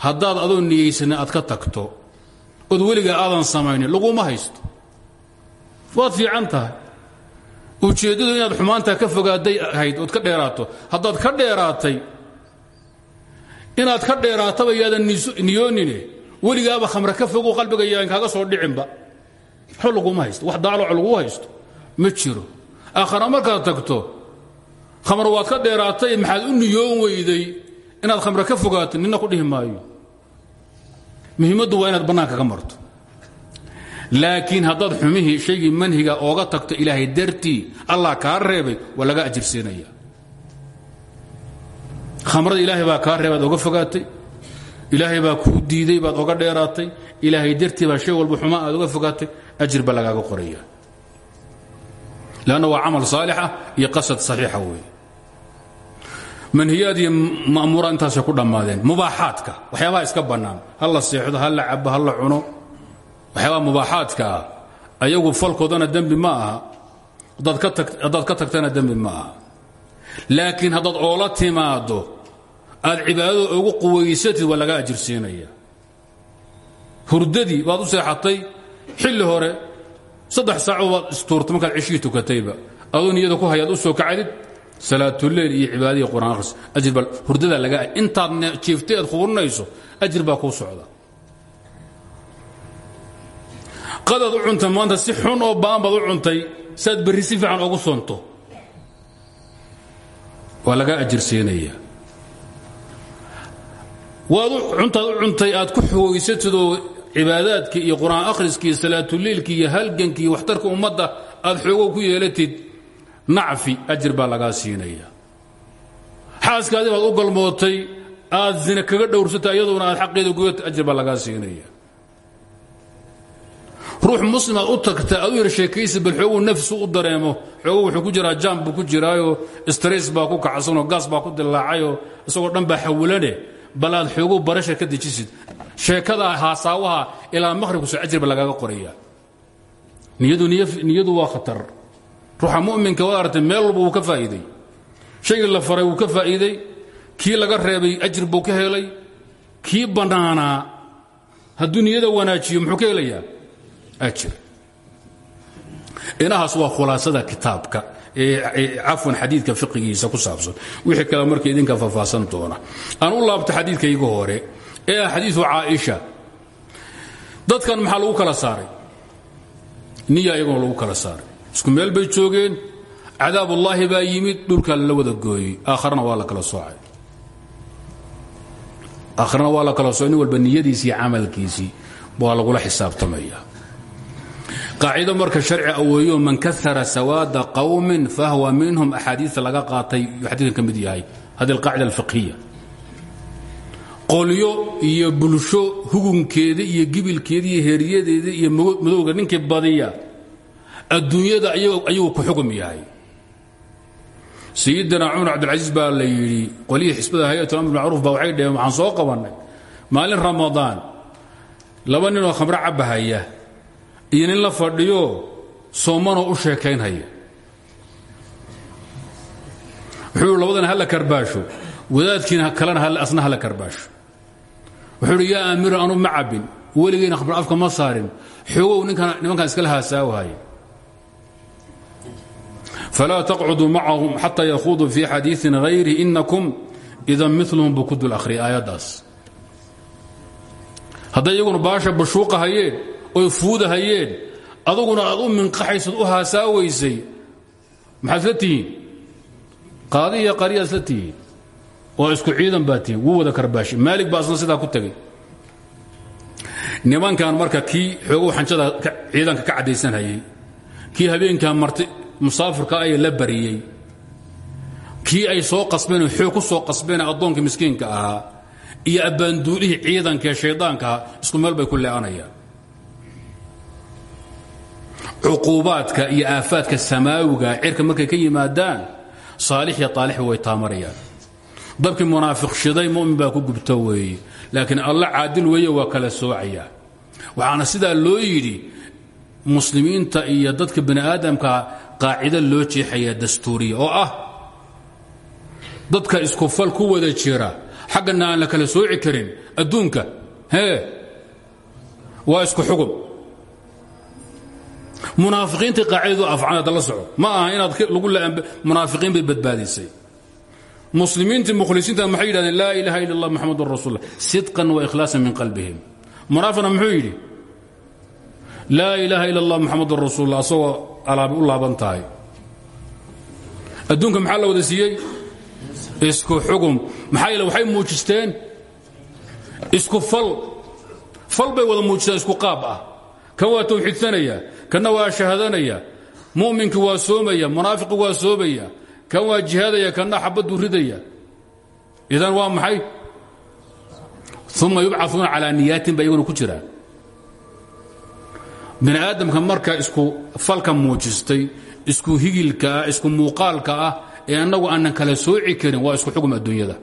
haddaad adoo niyeysanin aad ka tagto ood weligaa aadan samaynin laguma haysto. Waad fiican tahay. Ujeeddadu inaad xumaantaa ka fogaaday ahayd ood ka dheeraato. Haddaad ka dheeraatay inaad ka dheeraataba yaadan niyoonine weligaaba khamre ka fogu qalbiga yaan kaaga soo dhicinba. Waxba laguma haysto? Wax daaloco lagu haysto? Ma jiro. Aakhara markaad tagto khamre waad ka dheeraatay maxaad u niyoon weyday inaad khamre ka fogaato nina ku dhihi maayo. Muhiimaddu waa inaad bannaanka ka marto. Laakiin haddaad xumihii shaygii manhiga ooga tagto ilaahay dartii allah kaa reebay waa laga ajirsiinaya khamrada ilaahay baa kaa reebaad oga fogaatay. Ilaahay baa kuu diiday baad oga dheeraatay. Ilaahay dartii baa shay walba xumaa aad oga fogaatay. Ajir baa lagaaga qoraya lanna waa camal saalixa iyo qasad saxiixa weeye. Manhiyaad iyo ma'muura intaasay ku dhammaadeen. Mubaaxaadka. Waxyaabaha iska bannaan. Ha la seexdo ha la cabo ha la cuno. Waxyaabaha mubaaxaadka ah. Ayagu falkoodana dembi ma aha. Haddaad ka tagtana dembi ma aha laakiin haddaad oola timaaddo aad cibaadada ugu quwaysatid waa laga ajirsiinaya. Hurdadii baad u seexatay xilli hore saddex saaco baad istuurtay markaad ceshihii tukatayba. Adoo niyada ku hayaad u soo kacdid salaatuleyl iyo cibaadadii quraan akhris. Ajir baa hurdadaa laga intaad jiiftay aad khuburinayso ajir baa kuu socda. Qadaad u cuntay maanta si xun oo ba'an baad u cuntay saad berri si fiican ogu soonto waa laga ajirsiinaya. Waad cuntaad u cuntay aad ku xogoysatidoo cibaadaadkii iyo qur'aan akhriskii iyo salaatuleilkii iyo halgankii iyo waxtarka ummadda aad xoogo ku yeelatid nacfi ajir baa lagaa siinaya. Xaaskaadii baad u galmootay aad zina kaga dhowrsatay iyaduna aad xaqeeda gudata ajir baa lagaa siinaya ruux muslimaad u tagta aad u yar sheekaysa bal xooguu nafsu u dareemo. Xoogo wuxuu ku jiraa jaam buu ku jiraayoo stress baa ku kacsanoo gaas baa ku dilaacayoo isagoo dhan baa xawilane. Bal aad xoogow barashar ka dejisid. Sheekada haasaawaha ilaa maqhribkuso ajirba lagaaga qoraya niyadu waa khatar. Ruuxa muminka waad aragtay meel walba ka faa'iiday. Shaygii la faray wuu ka faa'iiday. Kii laga reebay ajir buu ka helay. Kii bannaanaa hadduu niyada wanaajiyo muxuu ka helayaa ajir inahaas waa khulaasada kitaabka cafwan xadiidka fiqigiisa ku saabsan. Wixii kale marka idinka faahfaahsan doona. Aan u laabto xadiidkayga hore ee xadiidu caaisha. Dadkan maxaa lagu kala saaray? Niya iyaguna lagu kala saaray. Isku meel bay joogeen. Cadaabullaahi baa yimid. Dhulkaa la wada gooyey. Aakharna waa la kala soocay. Aakharna waa la kala soocay. Nin walba niyadiisii camalkiisii waa lagula qaacido marka sharci aweeyo man kaara sawaada qawmin fahwa minhum axaadiia laga qaatay yuu xadiikan ka mid yahay hadi alqaacida alfiqhiya. Qolyo iyo bulsho hugunkeeda iyo gibilkeeda iyo heeriyadeeda iyo madowga ninkii badiya adduunyada ayuu ku xugum yahay. Sayidina cumar cabdilcasiis baa la yidhi qolyihii xisbada hay'at amr macruuf baa waxay dheheen waxaan soo qabannay. Maalin ramadaan laba ninoo khamro cabahaya iyo nin la fadhiyo soomanoo u sheekaynhaya wuxuu labadan hala karbaasho. Wadaadkiina kalena asna hala karbaasho. Wuxuu hi yaa aamiran anu ma cabbin. Afka ma saarin. Xoogow nimankaan iskala haasaawahaya falaa taqcuduu macahum xataa yahuuduu fii xadiiin hayri inakum idan milhum buu ku dul akhriya aayaddaas. Hadday iyaguna baasha bashuuqa hayeen oy fuudahayeen. Aduguna aad u minqaxaysad u haasaawaysay maxaad isla tihiin? Qaadi oo isku ciidan baa wuu wada karbaashi. Maalig baa asna sidaa ku tegay. Nimankan marka kii xoogow xanjada ciidanka ka caddaysanhayey kii habeenkaa marti musaafirka ay la bariyey kii ay soo qasbeen xoog ku soo qasbeen addoonka miskiinka ahaa iyo abbaanduulihii ciidankaee shaydaanka ahaa isku meel bay ku lee'anayaan cuquubaadka iyo aafaadka samaawiga cirka markay ka yimaadaan saalix iyo aalixba way taamarayaan. Dabkii munaafiq shiday mumin baa ku gubto weeye laakiin alla caadil weeye waa kala soocaya. Waxaana sidaa loo yidhi muslimiinta iyo dadka bani aadamka qaacido loo jeexaya dastuuriya oo ah dadka isku fal ku wada jira xaggana aan la kala sooci karin adduunka hee waa isku xugum munaafiqiintii qaacidadu afcanada la soco. Ma aha inaad lagu munaafiqiin bay badbaadisay. Muslimiintii mukhlisiinta maxay yidhahdeen laa ilaha illa allah muxamadun rasuul sidqan wa ikhlaasan min qalbihim. Munaafiqna muxuu yidhi? Laa ilaaha illa allah muxamadun rasuullah asagoo alaabi u laaban tahay. Adduunka maxaa la wada siiyey? Isku xugum. Maxaa yeele waxay muujisteen isku fal. Fal bay wada muujisteen isku qaab ah. Kan waa tawxiidsanaya kanna waa shahadanaya mu'minki waa soomaya munaafiqi waa soomaya kan waa jihaadaya kanna xabaduu ridaya idan waa maxay? Uma yubcauuna calaa niyaatin ba iyaguna ku jiraan. Bini aadamka marka isku falka muujistay isku higilka ah isku muuqaalka ah ee annagu aanan kala sooci karin waa isku xugum adduunyada.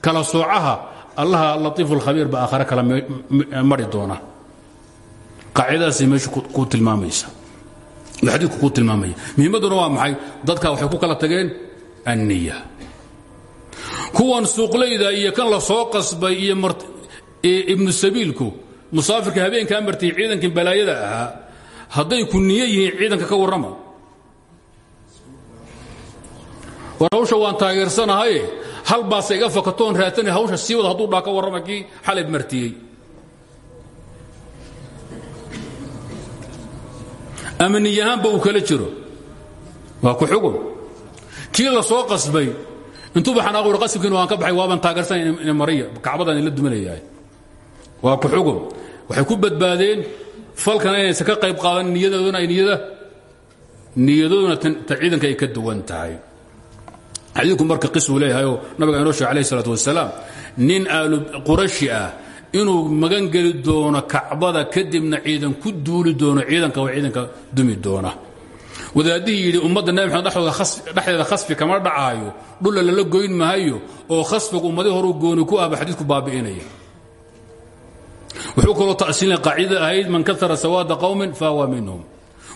Kala soocaha allaha latiifu lkhabiir ba aakhare kala mari doona qaacidadaasay meesha ku tilmaamaysa. Xadiidku ku tilmaamaya. Muhimmadduna waa maxay? Dadka waxay ku kala tageen anniya. Kuwan suuqlayda iyo kan la soo qasbay iyo ibnu sabiilku musaafirka habeenkaa martay ciidankii balaayada ahaa hadday ku niyo yihiin ciidanka ka warrama war hawsha waan taageersanahaye hal baase iga fakatoon raatana hawsha sii wada hadduu dhaa ka warrama kii ama niyahaanba uu kala jiro. Waa ku xugum kii la soo qasbay intuuba xanaaqur qasibkiina waan ka baxay waaban taageersan mariya kacbadan la duminayahay waa ku xugum waxay ku badbaadeen falkana inaysan ka qayb qaadan niyadooduna niyada niyadooduna ta ay ka duwan tahay. Xadiidku marka qisuu nabiga inoo sheege alayh isalaatu nin aalu qurashi ah inuu magan geli doono kacbada kadibna ciidan ku duuli doono ciidanka waa ciidanka dumi doona. Wadaadihii yidhi ummadda nabi maxamed dhexdeeda khasfi kama dhacaayo dhulla lala goyn maayo oo khasfiga ummadii horu gooni ku ahba xadiidku baabi'inaya. Wuxuu kaloo ta'siilina qaacidada ahayd man katara sawaada qowmin fahuwa minhum.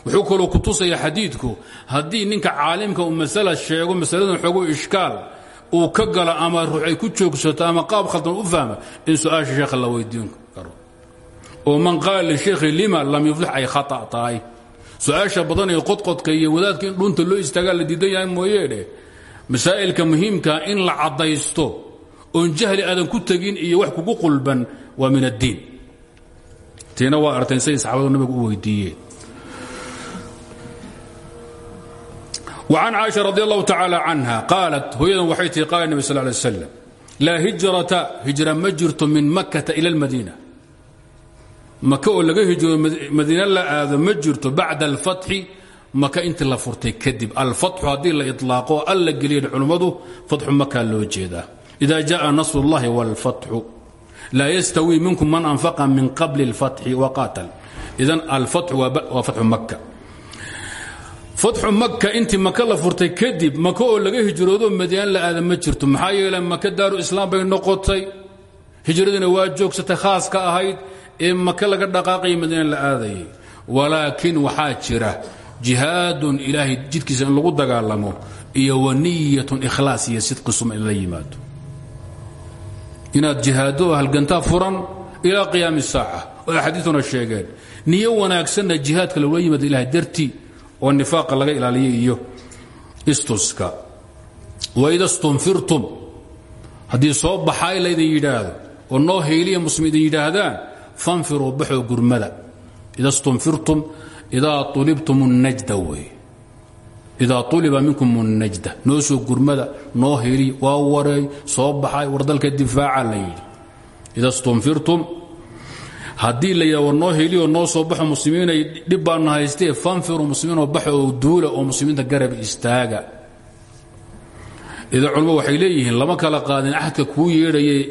Wuxuu kaloo ku tusaya xadiidku haddii ninka caalimka uu masala sheego masaladan xoogo ishkaal uu ka galo ama ruux ay ku joogsato ama qaab khaldan u fahma in su'aasha sheekha la weydiin karo. Oo man qaala lisheekhi lima lam yuflix? Ay khata tahay. Su'aasha badan ee qodqodka iyo wadaadka in dhunta loo istaagaa la diidan yahay mooyeedhe. Masaa'ilka muhiimkaa in la caddaysto oon jahli aadan ku tegin iyo wax kugu qulban waa min addiin. Tiina waa artayn say saxaabadu nabigu u weydiiyeen وعن cائشha رضي الله تعالى عنها قاaلت hooyadan waxay tii qال النبي صلى اه عليه وسلم لاa hiجرaةa hiجرة ma jirto min مكةa إلى المدينة maka oo laga hijroodo madiine la aado ma jirto bacda alfatxi maka intii la furtay kadib alfatxu haddii la iطlaaqo alla geliya culummadu fatxu makaa loo jeedaa ida jaءa nasr اllahi wاlfatxu laa yastawii minkum man anfaqa min qabli اlfatxi waqaatal idan alfatxu waa fatxu maka fatxu maka intii maka la furtay kadib maka oo laga hijroodo madiine la aada ma jirto. Maxaa yeele maka daaru islaam bay noqotay. Hijradiina waa joogsatay khaas ka ahayd ee maka laga dhaqaaqaya madiina la aadayay walaakin waxaa jira jihaadun ilaahay jidkiisa lagu dagaalamo iyo waniyatun ikhlaas iyo sidqi suma in la yimaado. Inaad jihaado halgantaa furan ilaa qiyaami saaca. Oo axaadiituna sheegeen. Niyo wanaagsanna jihaadka lagula yimaado ilahay dartii oo nifaaqa laga ilaaliyay iyo istuska. Waida stunfirtum haddii soo baxaay laydin yidhaahdo oo noo heyliya muslim idin yidhaahdaan fanfiruu baxoo gurmada. Ida stunfirtum idaa ulibtum najda wey. Idaa uliba minkum najda noo soo gurmada noo heliya waa wareey soo baxay war dalka difaaca la yidhi. Stunfirtum haddii la yidhah war noo heliyo noo soo baxo muslimiinay dhib baana haystee fanfiruu muslimiinoo baxo oo duula oo muslimiinta garab istaaga. Ida culmo waxay leeyihiin lama kala qaadin axadka kuu yeedhayay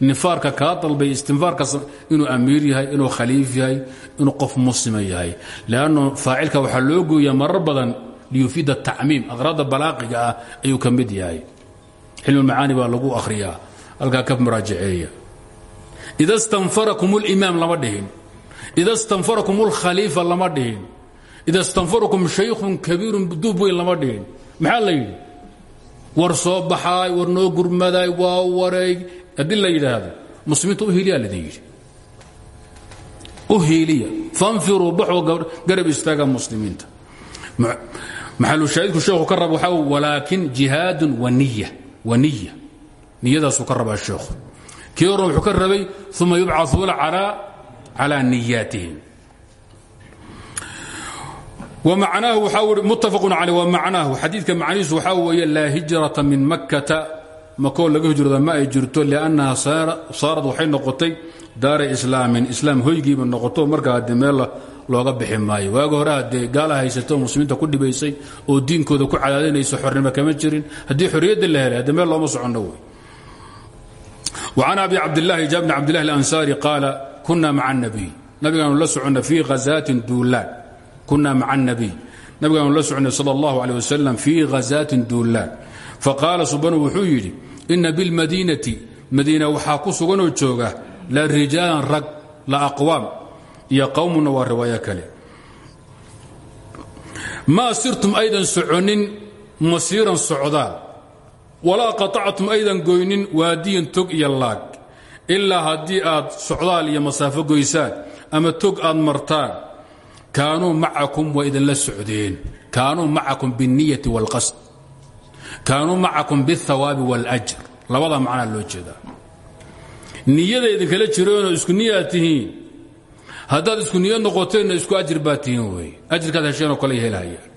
nifaarka kaa dalbay istinfaarka inuu amiir yahay inuu khaliif yahay inuu qof muslima yahay. Lanno faacilka waxaa loo gooyaa marar badan liyufiida tacmiim aqraada balaaqiga ah ayuu ka mid yahay. Baa lagu akhriyaa halkaa ka muraajaceeya ida stanfarakum limaam lama dhihin. Ida stanfarakum lkhaliifa lama dhihin. Ida stanfarakum shaykhun kabiirun duub weyn lama dhihin. Maxaa la yidhi? War soo baxaay war noo gurmadaay waa wareeg. Haddii la yidhaahdo muslimiinta u hiiliyaa ladin yidhi. U hiiliya fanfiruu baxoo garab istaaga muslimiinta. Maxalushaahidku sheekhu ka raba waxaa walaakin jihaadun waniya waniya niyadaasuu ka rabaa sheekhu kii hore wuxuu ka rabay uma yubcauuna calى niyaatihim. Macnaahu waxaa i muttafaqun calay wa macnaahu xadiidka macnihiisu waxaa weeye laa hijrata min makkata. Makoo laga hijrooda ma ay jirto liannaha saarad waxay noqotay daara islaamin islaam hoygiiba noqoto markaa haddii looga bixi maayo. Waaga hore haddee gaala haysata muslimiinta ku dhibaysay oo diinkooda ku cadaadinaysa xornimo kama jirin. Haddii xorriyadda la helay haddii looma soconno wey وعن أبي cabdاللahi ja بن cabdالlah الأنsاrي qaala kuna maca النabiي nabigaanu la soconna fii غazaatin duulaan kuna maca الnabiy nabigaanu la socnay salى اllahu alيه wasalam fii hazaatin duulaan faqaala subanu wuxuu yidhi ina biاlmadiinati madiina waxaa ku suganoo jooga la rijaalan rag la aqwaam iyo qowmuna waa riwaayo kale maa sirtum aydan soconin masiiran socdaal walaa qaطactum aydan goynin waadiyan tog iyo laag ilaa haddii aad socdaal iyo masaafo goysaan ama tog aad martaan kaanuu macakum waa idinla socdeen kaanuu macakum biاniyati wاlqasd kaanuu macakum biاthawaabi wاlأjr labada macnaa loo jeedaa niyada idinkala jireenoo isku niyaad tihiin haddaad isku niyad noqoteenna isku ajir baad tihiin wey ajirkaad hesheenoo kale helhayaan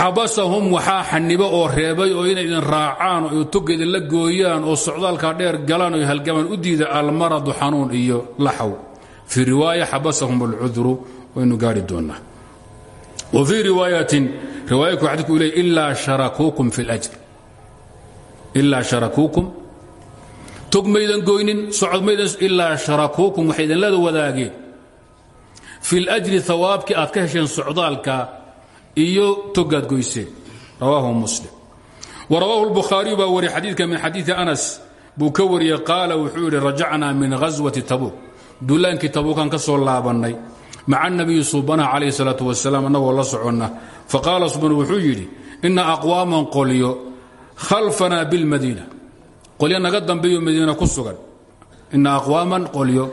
xabasahum waxaa xanibo oo reebay oo inay raacaan oo toga idinla gooyaan oo socdaalkaa dheer galaan oo halgamaan u diida almaradu xanuun iyo laxaw. Fii riwaaya xabasahum alcudru waynu gaari doonnaa wa fii riwaayatin riwaayadku xadiku leey ilaa sharakuukum fi اljr ilaa sharakuukum. Tog maydan goynin socod maydan ilaa sharakuukum waxay idinlada wadaageen. Fi ljri hawaabkii aad ka hesheen socdaalka iyo togaad goyse. Rawaahu muslim. Wa rawaahu lbukhaariyu baa wariyey xadiidka min xadiidi anas. Buu ka wariyey qaala wuxuu yidhi rajacnaa min ghaswati tabuuk dullaankii tabuukan ka soo laabannay. Maca nabiyi suubanaha calayhi salaatu wasalaam annagoo la soconna. Faqaala suban wuxuu yidhi inna aqwaaman qolyo khalfanaa bilmadiina. Qolyo naga dambeeyo madiina ku sugan. Inna aqwaaman qolyo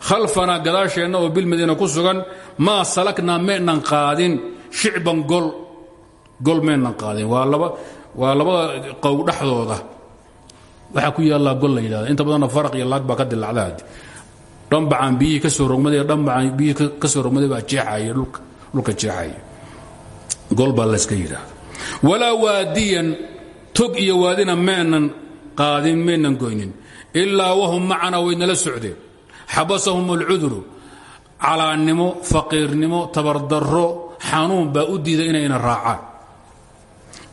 khalfanaa gadaasheenna oo bilmadiina kusugan maa salaknaa meednan qaadin shicban gol gol maynan qaadin waa laba waa labada qow dhexdooda. Waxaa ku yaallaa gol la yidhahda inta badanna faraq iyo laag baa ka dilacdaad dhambacaan biyihii ka soo rogmaday dhambacaan biyihii ka soo rogmaday baa jeexaya dhulka dhulka jeexaya gol baa layska yidhaahda walaa waadiyan tog iyo waadina maynan qaadin maynan goynin. Ilaa wahum macana way nala socdeen. Xabasahum alcuduru calaannimo faqiirnimo tabardaro xanuun baa u diiday inayna raacaan.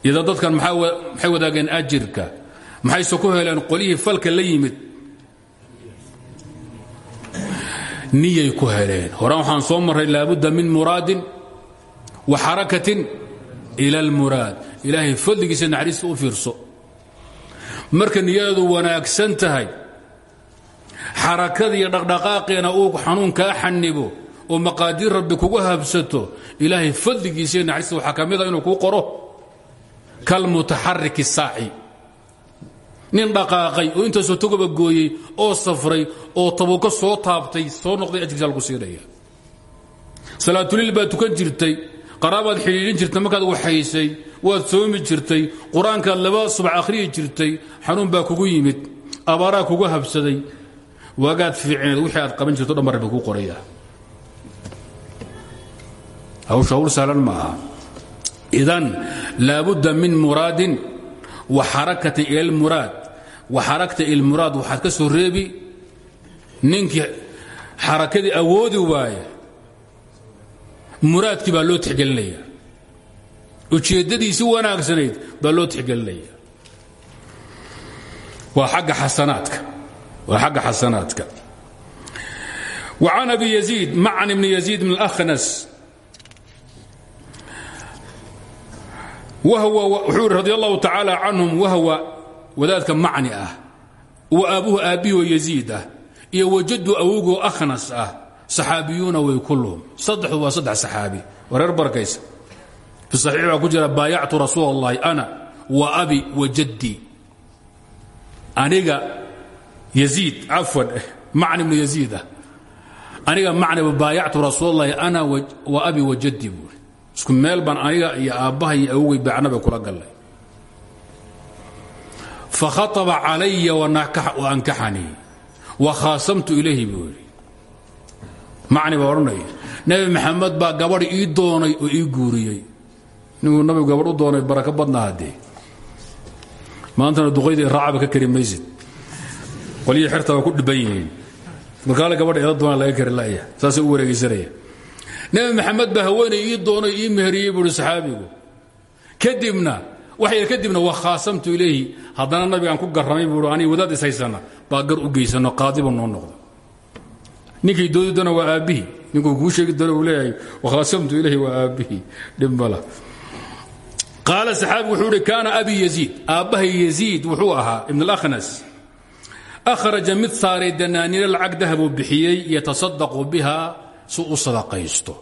Ida dadkan maxay wadaageen ajirka? Maxayse ku heleen qolyihii falka la yimid? Niyay ku heleen. Horaan waxaan soo marray laabudda min muraadin wa xarakatin ila almuraad. Ilaahay fadligiisa naxariista u fiirso. Marka niyadu wanaagsan tahay xarakadiiyo dhaqdhaqaaqiina uu xanuun kaa xanibo oo maqaadiir rabbi kugu habsato ilaahay fadligiisa iyo naxariista waxaa ka mida inuu kuu qoro. Kalmutaxariki saaci. Nin dhaqaaqay oo intaasoo togoba gooyey oo safray oo tabuuka soo taabtay soo noqday ajirkiisa lagu siinaya. Salaatuliil baad tukan jirtay qaraabaad xidhiidhin jirtay markaad waxaysay waad soomi jirtay qur'aankaad laba subax akhriyi jirtay xanuun baa kugu yimid abaaraa kugu habsaday. Waagaad fiicneed wixii aad qaban jirto dhan ba rabbi kuu qoraya hawsha hawl sahlan ma aha idan laabudda min muraadin wa xarakatin ila lmuraad wa xarakta ila lmuraad waxaad ka soo reebi ninkii xarakadii awoodi waaya muraadkii baa loo tixgelinaya. Ujeeddadiisi wanaagsanayd baa loo tixgelinaya. Waa agga xasanaadka. Waa xagga xasanaadka. Wa can abi yaziid macan ibni yaziid bn اlأkhnas wuxuu ihi radi allahu tacaala canhum wahwa wadaadka macni ah wa aabuhu aabbihi oo yaziid ah iyo wajadu awogoo akhnas ah saxaabiyuuna way kulluhum saddexdu waa saddex saxaabi waa reer barkaysa fi saxiix baa ku jira baayactu rasuul اllahi ana wa abi wa jaddii aniga yaziid cafwan macni ibnu yaziid ah aniga macniba baayactu rasuul اllahi ana wa abi wa jaddii buuri isku meel baan aniga iyo aabbaha iyo awogay baacnaba kula gallay. Fakhaطba calaya waankaxanii wa khaasamtu ilayhi buu yidhi. Macni baa odhanaya. Maxamed baa gabadh ii doonay oo ii guuriyey. Ninkuu nabigu gabadh u doonay barako badna haddee maantana duqaydii raacaba ka kari maysid. Qolyihii ku dhibban yihiin. Markaale gabadha ila doona laga kari laya saasay u wareegaysanaya nebi maxamed baa haweenay ii doonay ii meheriyey buuhi saxaabigu. Kadibna wax yar kadibna wa khaasamtu ilayhi. Haddana nabigaan ku garramay buui aniga wadaad ishaysana baa gar u geysano qaadiba noo noqda ninkii doodi waa aabbihii. Ninkuu kuu sheegi doona uu leeyahay wakhaasamtu ilayhi waa aabbihii. Dhibmala qaala saxaabigu wuxuu uhi abi yaziid. Aabbahay yaziid wuxuu ahaa ibn اlakhnas akhraja mid saaray danaaniiro lacag dahabuu bixiyey yatasadaqu biha si u sadaqaysto.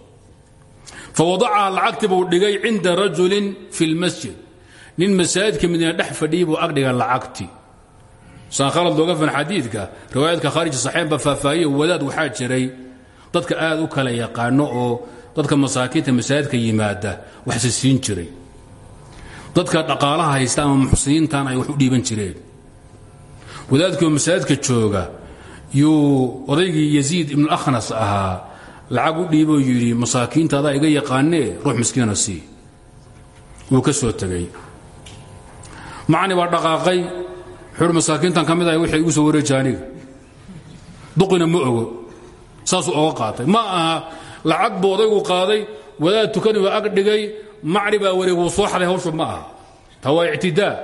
Fawadacaha lacagti buu dhigay cinda rajulin fi اlmasjid nin masaajidka madiina dhex fadhiyey buu agdhiga lacagti. Saan looga fan xadiidka riwaayadka khaarij saxeen baa faahfaahiye wadaad waxaa jiray dadka aad u kala yaqaano oo dadka masaakiinta masaajidka yimaada waxse siin jiray. Dadka dhaqaalaha haysta ama muxsiniintan ay wax u dhiiban jireen. Wadaadkii oo masaajidka jooga yuu odaygii yaziid ibnu akhnas ahaa lacag u dhiiboo yidhi masaakiinta adaa iga yaqaanee ruux miskiina sii. Wuu ka soo tegey macni baa dhaqaaqay. Wuxuuhi masaakiintan ka mid ahay igu soo wareeji duqina ma ogo. Saasuu oga qaatay. Ma aha lacag buu odaygu qaaday wadaad tukani waa ag dhigay macni baa wareeg soo xaday hawshu ma aha. Taa waa ictidaa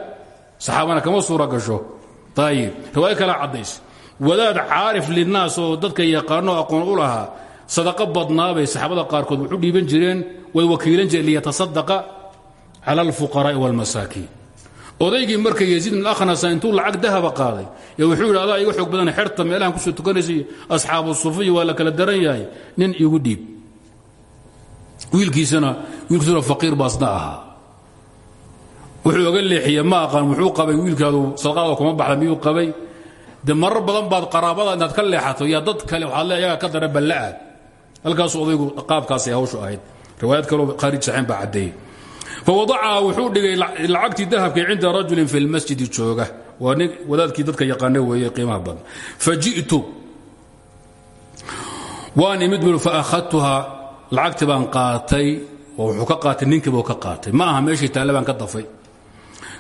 saxaabana kama suura gasho. Ayib riwaayo kalaa caddays. Wadaad caarif linaas oo dadka yaqaano aqoon u lahaa sadaqo badnaabay saxaabada qaarkood wuxu dhiiban jireen way wakiilan jireen liyatasadaqa cala alfuqaraa'i wاlmasaakiin odaygii marka yaziid min akhnasa intuu lacag dahaba qaaday ee wuxuu yidhi adaa iga badan xerta meelahan ku soo tukanaysay asxaabu sufiya waa la kala daran yahay nin igu dhiib. Wiilkiisana wiilkiisuna faqiir baasna wuxuu oga leexiye ma aqaan wuxuu qabay? Wiilkaadu sadaqaada kuma baxda miyuu qabay? De marar badan baad qaraabada inaad ka leexato yaa dad kale waxaad le ayagaa ka dara balla'aad halkaasu odaygu qaabkaasay hawshu ahayd. Riwaayad kaloo khaarij saxeen baa caddeeyey fawadacaha wuxuu dhigay lacagtii dahabkay cinda rajulin fi lmasjidi jooga. Waa nin wadaadkii dadka yaqaana weeye qiimaha badan. Faji'tu waan imid bui faahadtuha lacagtii baan qaatay oo wuxuu ka qaatay ninkiibu ka qaatay. Ma aha meeshii taalle baan ka dafay.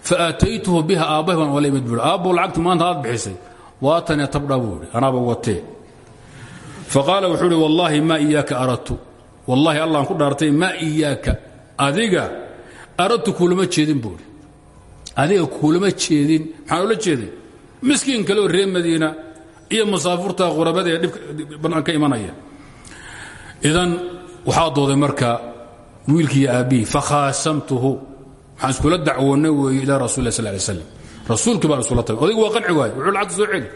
Faataytuhu biha aabbahi baan ola imid bui aabbow lacagti maanta aad bixisay. Waatanee tabdha buu ihi anaaba watee faqaala wuxuu uhi wallaahi maa iyaaka aradtu. Wallaahi allaan ku dhaartay maa iyaaka? Adiga aradtu kuulama jeedin buui adiga kuulama jeedin. Maxaan ula jeeday? Miskiin kaleoo reer madiina iyo masaafurta qurabada ee dhibka ka imanaya. Idan waxaa dooday marka wiilkiiyo aabbihii fakhaasamtuhu. Waxaan iskula dacwoonnay weeye ilaa rasul lah sal lay slam rasuulkii baan isula tagay. Odaygu waa qanci waaye wuxuu lacagta soo celi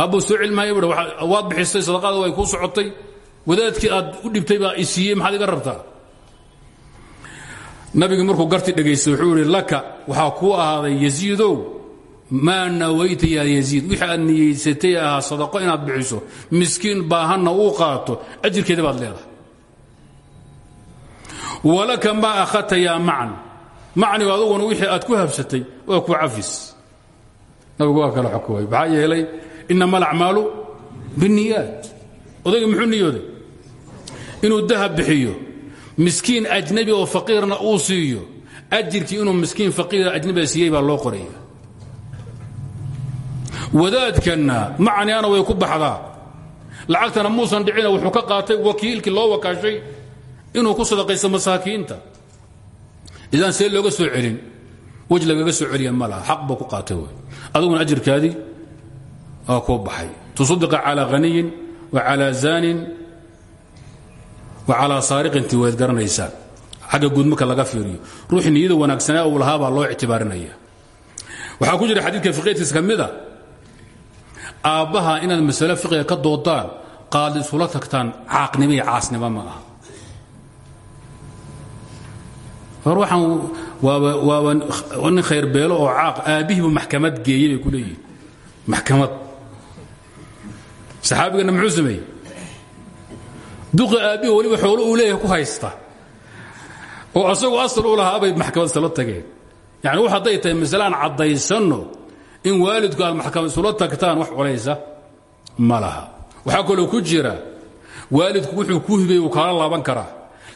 aabbuu soo celi maayo buhi waad bixisay sadaqaada way kuu socotay. Wadaadkii aad u dhibtay baa i siiyey maxaad iga rabtaa? Nabigu markuu garti dhegaystay wuxuu ihi laka waxaa kuu ahaaday yaziidow maa nawayta yaa yaziid? Wixii aad niyeysatay ahaa sadaqo inaad bixiso miskiin baahanna uu qaato ajirkeeda baad leedahay. Walaka maa akhadta yaa macn. Macnigu aduguna wixii aad ku habsatay waa ku cafis. Nabigu waa kala xokoway maxaa yeelay inama alacmaalu binniyaat. Odayga muxuu niyooday? Inuu dahab bixiyo miskiin ajnabi oo faqiirna uu siiyo ajirkii inuu miskiin faqiira ajnabiga siiyey baa loo qoraya wadaadkanna macniana way ku baxdaa. Lacagtana muusan dhicina wuxuu ka qaatay wakiilkii loo wakaashay inuu ku sadaqaysto masaakiinta. Idaan see looga soo celin wej lagaga soo celiya ma laha xaq buu ku qaatay wey aduguna ajirkaadii kuu baxay. Tusaddiqa calaa haniyin wa calaa zaanin wa calaa saariqinti waad garanaysaa xagga guud marka laga fiiriyo ruuxii niyada wanaagsanaa uu lahaa baa loo ictibaarinaya waxaa ku jira xadiidka fiqiyadkiisa ka mid a aabbaha inaad masale fiqiga ka doodaan qaadi isula tagtaan caaqnimo iyo caasnimo ma aha. Waxaan waaba nin khayrbeelo oo ku saxaabigana muxuu sameeyey? Duqa aabbihi weliba xoolo uu leeyahay ku haysta. Oo asagoo asal u lahaa bay maxkamad isla tageen. Yacni wax hadday tahay masale in waalidku aad maxkamad isula tagtaan wax colaysa ma laha. Waxaa ku jira waalidku wuxuu ku hibay uu kaala laaban karaa.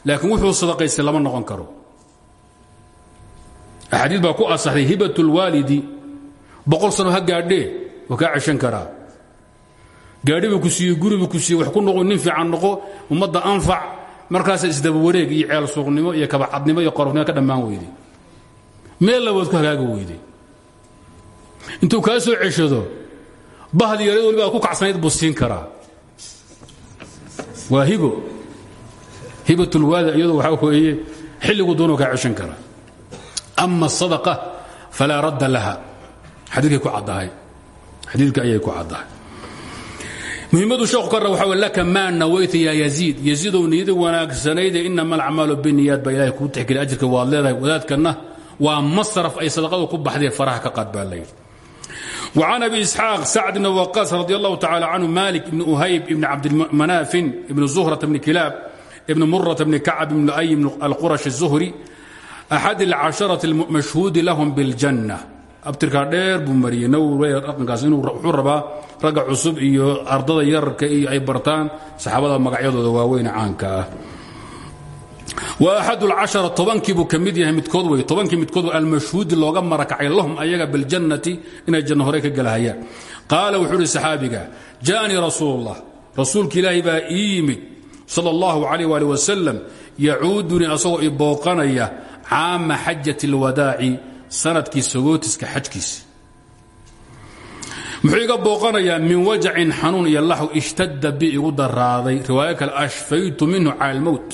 Laakiin wuxuu sadaqaystay lama noqon karo. Axaadiid baa ku asaxday hibat اlwaalidi boqol sano ha gaadhee waa karaa gaadhibu ku siiye guribu ku siiye wax ku noqo nin fiican noqo ummadda anfac. Markaasa isdaba wareeg iyo ceel suuqnimo iyo kabacadnimo iyo qarofnimo ka dhammaan weyday meel labood ku hagaagi weyday intuu kaa soo ceshado bahdi yarad waliba aad ku kacsanayd buu siin karaa. Waa hibo. Hibatulwaada iyadu waxaa weeye xilligu doonuu kaa ceshan karaa. Ama asadaqa falaa radda laha. Xadiikay ku caddahay. Xadiidka ayay ku caddahay muhimmadu sheekhu ka rab waxa w laka maa nawayta yaa yaziid yaziidow niyada wanaagsanayde inama alacmaalu biniyaad baa ilahay kuu tixgeliy ajirka waad leedahay wadaadkanna waa masraf ay sadaqadu ku baxdee faraha ka qaad baa layidhi وعن أبي إسحاaq سعد بن وقاص رضي الله تعالى عنه مالك بن أhayب بن cabdمناaf بن زهرة بن كiلاab بن مرة بن كacب بن أي الqرش الزهري أxad الcaشhaرaة الmashhuudi lahum bاljanة abtirkaa dheer buu mariyey nawwi dhaqankaas inuu wuxuu rabaa ragga cusub iyo ardada yararka iyo ay bartaan saxaabada magacyadooda waaweyne caanka ah. Wa axadu lcashara tobankii buu ka mid yahay midkood wey tobankii midkood almashhuudi looga marakacay lahum ayaga biljannati inay janno hore ka gelahayaan qaala wuxuu uhi saxaabiga jaanii rasuulullah rasuulka ilaahi baa ii yimid sal allahu calayh waali wasalam yacuudunii caama xajati اlwadaaci sannadkii sagootiska xajkiisa. Muxuu iga booqanayaa min wajacin xanuun iyo laxw bi igu daraaday riwaayo kale ashfaytu minhu cala almowt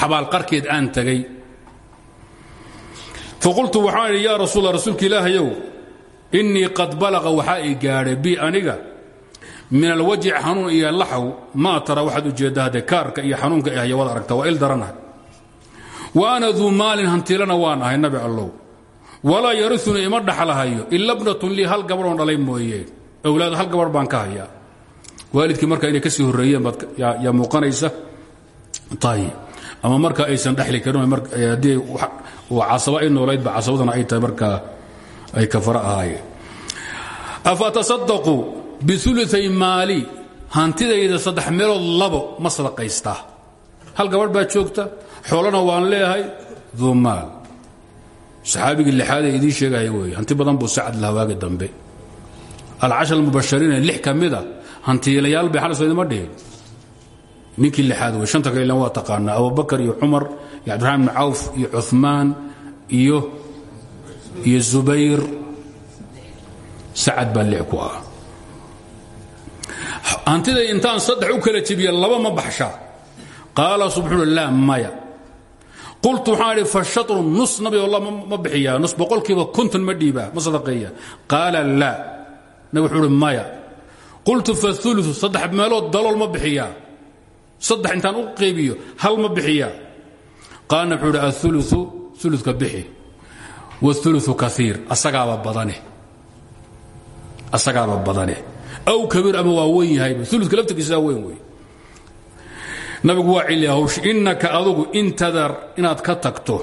xabaalqarkeed aan tegay faqultu waxaan idhi yaa rasuula rasuulka ilaahayow innii qad balaqa waxaa i gaadhay bi aniga min alwajic xanuun iyo laxw maa tara waxaad ujeeddaa haddee kaarka iyo xanuunka ahya waad aragta waa il daranaha wa ana duu maalin hantilana waan ahay nabi allow walaa yarisuni ima dhaxlahayo ila bnatun lii hal gabadhoon dhalay mooyee awlaad hal gabadh baan ka hayaa. Waalidkii marka inay ka sii horreeyeen baad yaa muuqanaysa? Ama marka aysan dhexli karin haddii casaba ay noolaydba casabadana ay tahay markaa ay kafara ahaayeen. Afa tasadaquu biuluay maali hantidayda saddex meelood labo ma sadaqaystaa hal gabadh baa joogta xoolana waan leeyahay duu maal saxaabigii lixaad ee idiin sheegaya hanti badan buu sacad lahaa waagi dambe. Alcashar almubashariina lix ka mida hantiilayaal bay xalis idima dhihin. Ninkii lixaad wey shanta kale waa taqaanaa abubakar iyo cumar iyo cabdiraxmaan ibni iyo cumaan iyo iyo zubayr. Sacad baa lix ku ah. U kala jebiya laba ma baxshaa qaala subxuuna laa maya qultu waxaan idhi fashatru nus nabi allah ma bixiyaa? Nus boqolkiiba konton ma dhiibaa? Ma sadaqeeya? Qaala laa nabi wuxuu uhi maya. Qultu faulu saddex meelood dalool ma bixiyaa? Saddex intaan u qaybiyo hal ma bixiyaa? Qaalna wuxuu idhi aulu uluka bixi wاulu kaiir asagaaba badane asagaaba badane aw kabiir ama waa weyn yahayba uluka laftirkiisaa weyn wey nabigu waa ciliya hawsh innaka adugu intadar inaad ka tagto.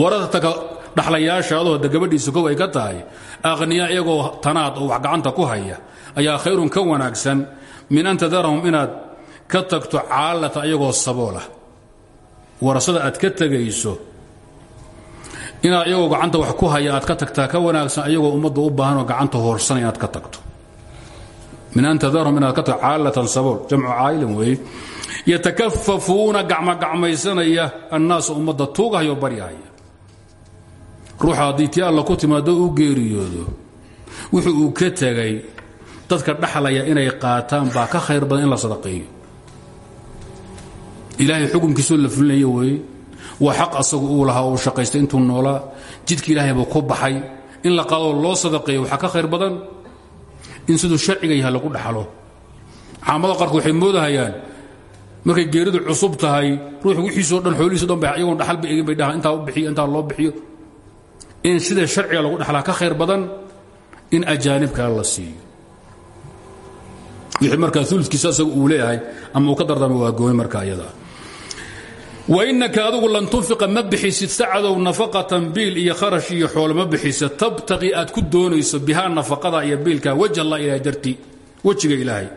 Warataka dhaxlayaashaadoo hadda gabadhiisa kow ay ka tahay aqhniyaa iyagoo tanaad oo wax gacanta ku haya ayaa khayrun ka wanaagsan. Min an tadarahum inaad ka tagto caalata iyagoo saboolah warasada aad ka tegayso inaad iyagoo gacanta wax ku haya aad ka tagtaa ka wanaagsan ayagoo ummadda u baahanoo gacanta hoorsan inaad ka tagto min an tadarhum inaad ka tagto caalatan sabool jamcu caa'ilin weeye yatakafafuuna gacmogacmaysanaya annaasa ummadda tuugahayoo baryahaya. Ruuxa haddii tii alla ku timaado u geeriyoodo wuxuu uu ka tegay dadka dhaxlaya inay qaataan baa ka khayr badan in la sadaqeeyo. Ilaahay xukunkiisoo la fulinayo weeye waa xaq asagu uu lahaa uu shaqaystay intuu noolaa jidka ilaahay buu ku baxay. In la qaadoo loo sadaqeeyo ka khayr badan in siduu sharciga yahay lagu dhaxlo. Caamada qaarku waxay moodahayaan markay geeridu cusub tahay ruuxu wixiisoo dhan xoolihiiso dhan bay iyagoon dhaxalba egin bay dhahaan intaa u bixiyo intaa loo bixiyo. In sida sharciga lagu dhaxlaa ka khayr badan in ajaanib kale la siiyo. Wixii markaa ulkiisa asaga uu leeyahay ama uu ka dardama waa gooy marka ayadaa wainaka adigu lan tunfiqa ma bixisid sacadow nafaqatan biil iyo kharash iyo xoolo ma bixisid ku doonayso bihaa nafaqada iyo biilka waj allah ilahay dartii wejiga ilaahay.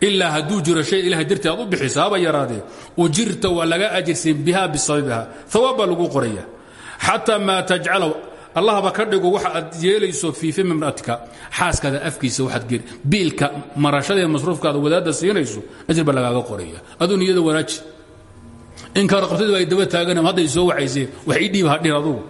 Ilaa hadduu jiro shay ilahay dartii aad u yaraadee. Ujirta waa laga ajirsiin biha bisababiha hawaab baa lagu qoraya. Xataa maa tajcalow allahba ka waxa aad yeelayso fii fimi mratika xaaskaada afkiisa waxaad geli biilka marashada masruufkaada wadaadda siinayso ajir baa lagaaga qoraya. Aduu niyada wanaaji in kaara qabtadiiba ay daba taagan hadday soo waxayseen wax ii dhiib hadhin adugu.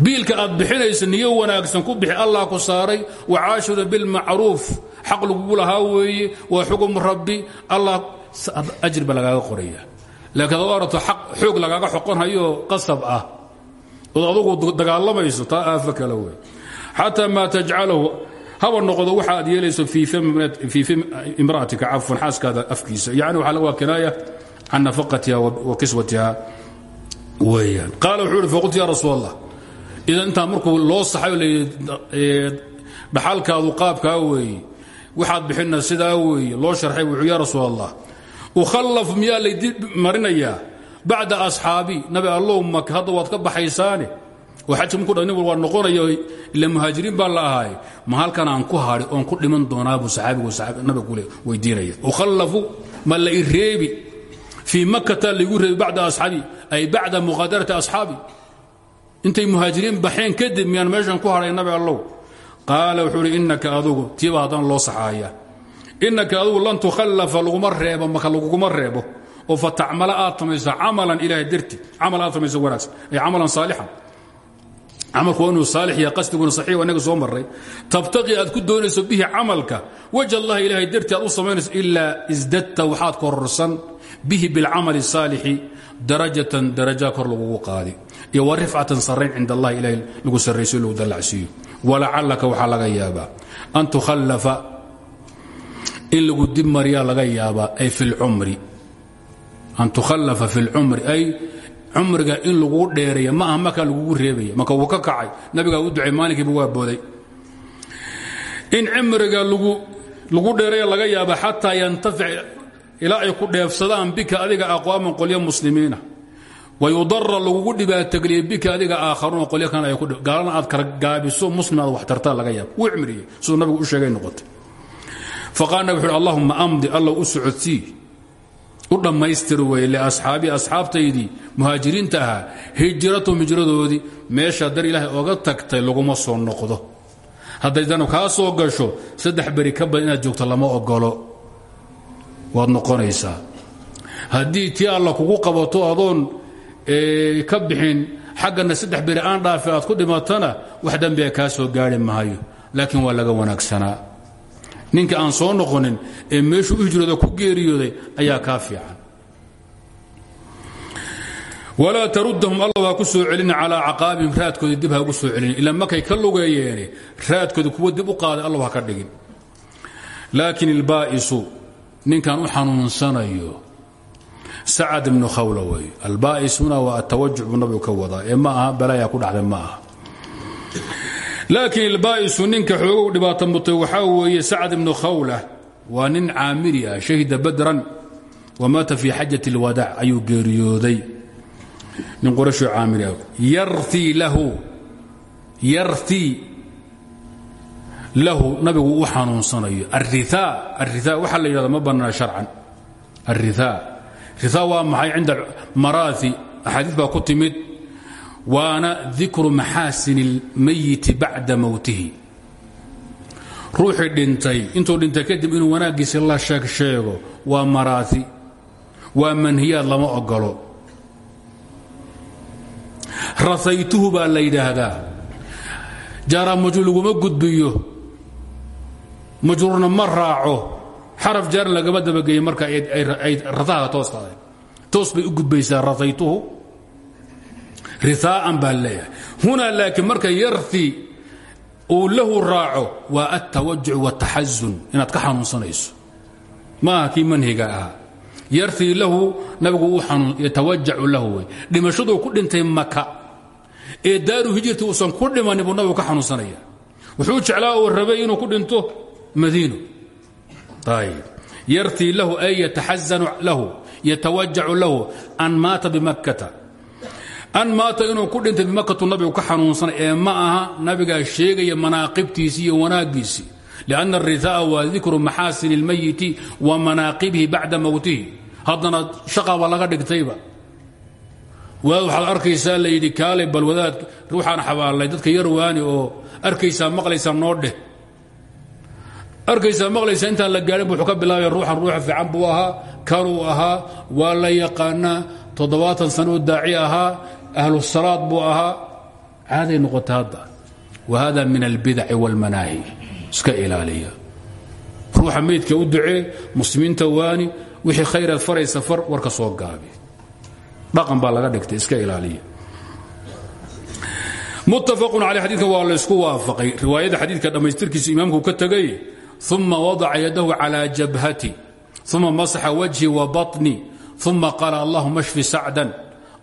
Biilka aad bixinaysa niyo wanaagsan ku bixi allah ku saaray wacaashira bilmacruuf xaq lagugu lahaa weeye waa xugum rabbi. Allah ajir baa lagaaga laakiin ad arato xoog lagaaga qasab ah. Ood adugu dagaalamayso taa aafo kale wey xataa maa tajcalahu haba noqdo waxa aad yeelayso fii imra'atika cafwan xaaskaada afkiisa. Yani waa kinaaya can nafaqatiha wa kiswatiha weeyaan qaala wuxuu ihi faqultu ya rasuul allah idan intaa markuu loo saxay oo layidhi dhaxalkaadu qaabkaa weeye waxaad bixina sidaa weeye loo sharxay wuxuu ya rasuul allah ukhallaf miyaa laydi marinayaa bacda asxaabi nabi allow maka hadda waad ka baxaysaane oo xajka markuu dha waa noqonayo ila muhaajiriin baa la ahaay ma halkan aan ku hadhi oon ku dhiman doonaa buu saxaabigu nabiga kule weydiinaya ukhallafu ma la i reebi fii makata laygu reebi bacda asxaabi ay bacda muqaadarati asxaabi intay muhaajiriin baxeen kadib miyaan meeshan ku hadhay nabi allow qaala wuxuu uhi innaka adugu tiiba haddana loo saxaaya innaka adugu lan tukhallafa laguma reebo maka laguguma reebo oo fa tacmala aad samayso camalan ilahay darti camal aad samayso wanaagsan ay camalan saalixan camalku waa inuu saalix yahay qasdiguna saxiix waa inaga soo marray tabtaqi aad ku doonayso bihi camalka waj allahi ilaahay dartii aad u samaynayso ilaa isdadta waxaad kororsan bihi bilcamali الsaalixi darajatan daraja kor lagugu qaadi iyo wa rifcatan sarrayn cind allahi ilahay lagu sarrayso lagu dallacsiiyo walacallaka waxaa laga yaabaa an tukhallafa in lagu dib mariyaa laga yaabaa ay fi lcumri an tukhallafa fi اlcumri ay cumriga in lagu dheereeya ma aha markaa lagugu reebaya marka wuu ka kacay nabigaa u ducay maalinkiiba waa booday in cimriga lagu dheereeya laga yaaba xataa yantafic ilaa ay ku dheefsadaan bika adiga aqwaaman qolyo muslimiina. Wayudara lagugu dhibaatogeliya bika adiga aakharuuna qolyo kan ay gaalana aad kala gaabiso muslim aad wax tartaa laga yaaba wuu cimriyey siduu nabigu u sheegay noqotay. Faqaal nabig wuxu allahuma amdi alla u u dhammaystir wey liasxaabii asxaabtaydii muhaajiriinta ahaa hijratahum hijradoodii meesha dar ilaahay oga tagtay laguma soo noqdo. Hadday danu kaa soo gasho saddex beri ka badan inaad lama ogolo waad noqonaysaa. Haddii tii alla kugu qabato adoon ka bixin xaggana saddex beri aan dhaafi aad ku dhimatana wax dembiga kaa soo gaari maayo. Laakiin waa laga wanaagsanaa. Ninka aan soo noqonin ee meeshuu u hijrooda ku geeriyooday ayaa kaa fiican. Walaa tarudahum allah ha ku soo celina raadkooda dib ha ugu soo celina ilaa markay ka lugeeyeene raadkooda kuwa dib u qaaday allah ha ka dhigin. Laakiin ilbaa'isu ninkan u xanuunsanayo sacad ibnu khawla wey. Albaa'isuna waa atawajuc buu nabigu ka wadaa. Ee ma ku dhacday ma aha. Laakiin ilbaa'isu ninka xoogow dhibaata mutay waxaa weeye sacad ibnu khawla waa nin caamiri ah shahida badran wamaata fii xajat اlwadaac ayuu geeriyooday. Nin qorashoo caamiri ah. Lahu yartii lahu nabigu u xanuunsanayo. Aria waxaa la yidhahda ma bannana sharcan. Aria ria waa maxay cinda maraahi axaadiis baa ku timid waana dikru maxaasin اlmayiti bacda mowtihi ruuxii dhintay intuu dhintay kadib inuu wanaaggiisi la sheeg sheego waa maraahi waa manhiyaad lama ogolo raaytuhu baa la yidhaahdaa. Jaaraamaju laguma gudbiyo majruurna ma raaco. Xaraf jaaran lagama dabageeye marka ay rataha toos tahay toos bay u gudbaysaa raaytuhu riaa'an baa leeyahay. Hunaa marka yarti uu lahu raaco waa altawajuc wاtaxazun inaad ka xanuunsanayso. Ma aha kii manhiga ahaa. Yartii lahu nabigu yatawajacu lahu wey. Ku dhintay maka ee daaru hijirti uusan ku dhimanin buu nabigu wuxuu jeclaa uu rabay inuu ku dhinto madiino yartii lahu ay yataxazanu lahu yatawajacu lahu an maata bimakkata an maata inuu ku dhintay bimakkatu nabigu ka xanuunsan ee ma aha nabigaa sheegaya manaaqibtiisii iyo wanaagiisii lanna ariaaa waa dikru maxaasin اlmayiti wa manaaqibihi bacda mowtihi haddana shaqaba laga dhigtayba. Waxaad arkaysaa layidhi kaalay ruuxaan xabaalay dadka yarwaani oo arkaysaa maqlaysaa noo dheh arkaysaa maqlaysaa intaan la gaahin bu wuxuu ka bilaabaya ruuxan ruuxa fiican buu ahaa kanuu ahaa waa la yaqaanaa toddobaatan sano oo daaci ahaa ahlu salaad buu ahaa. Caaday noqota hadda wa hada min albidaci wاlmanaahi iska ilaaliya. Ruuxa meydka u ducee muslimiinta waani wixii khayraad faraysa far warka soo gaabi. Dhaqan baa laga dhigtay iska ilaaliya. Muttafaqun caley xadidka waa laysku waafaqay. Riwaayadda xadiidka dhammaystirkiisa imaamku ka tegay uma wadaca yadahu calى jabhati uma masaxa wajhi wa baطni uma qaala allahuma shfi sacdan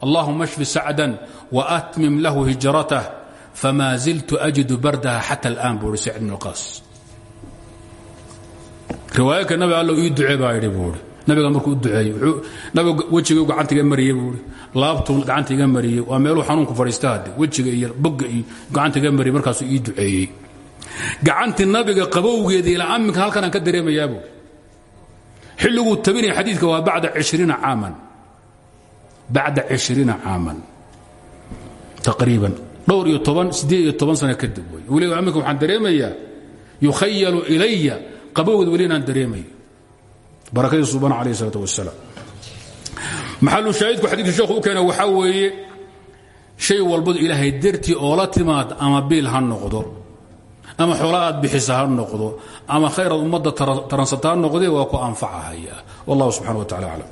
allahuma shfi sacdan waatmim lahu hijratah fma ziltu ajidu bardaha xata اlآan buu i sacd bn qaas riwaayadka nabi all ii ducee baa idhi buui nabiga markuu u duceeyey nabiga wejiga gacanta iga mariyey buui laabtuu gacanta iga mariyey waa meeluu xanuunku fadhiista hadde wejiga iyo bogga iyo gacanta iga mariyey markaasuu ii duceeyey gacantii nabiga qabowgeeda ilaa aminka halkanaan ka dareemayaa buui xilliguu tabinaya xadiidka waa bacda iiina caaman. Bacda cishriina caaman. Taqriiban. Dhowr iyo toban siddeed iyo toban sano kadib wey weliba aminka waxaan dareemayaa yukhayalu ilaya qabowgeed weli inaan dareemayo. Barakadii subana alayh isalaat wasalaam maxalu shaahidku xadiidka sheekhu u keena weeye shay walbadu ilaahay dartii oola timaad ama biil ha noqdo ama xoola aad bixisa ha noqdo ama khayraad ummadda taransata ha noqdee waa ku anfacahaya. Wallahu subxana wa tacala aclam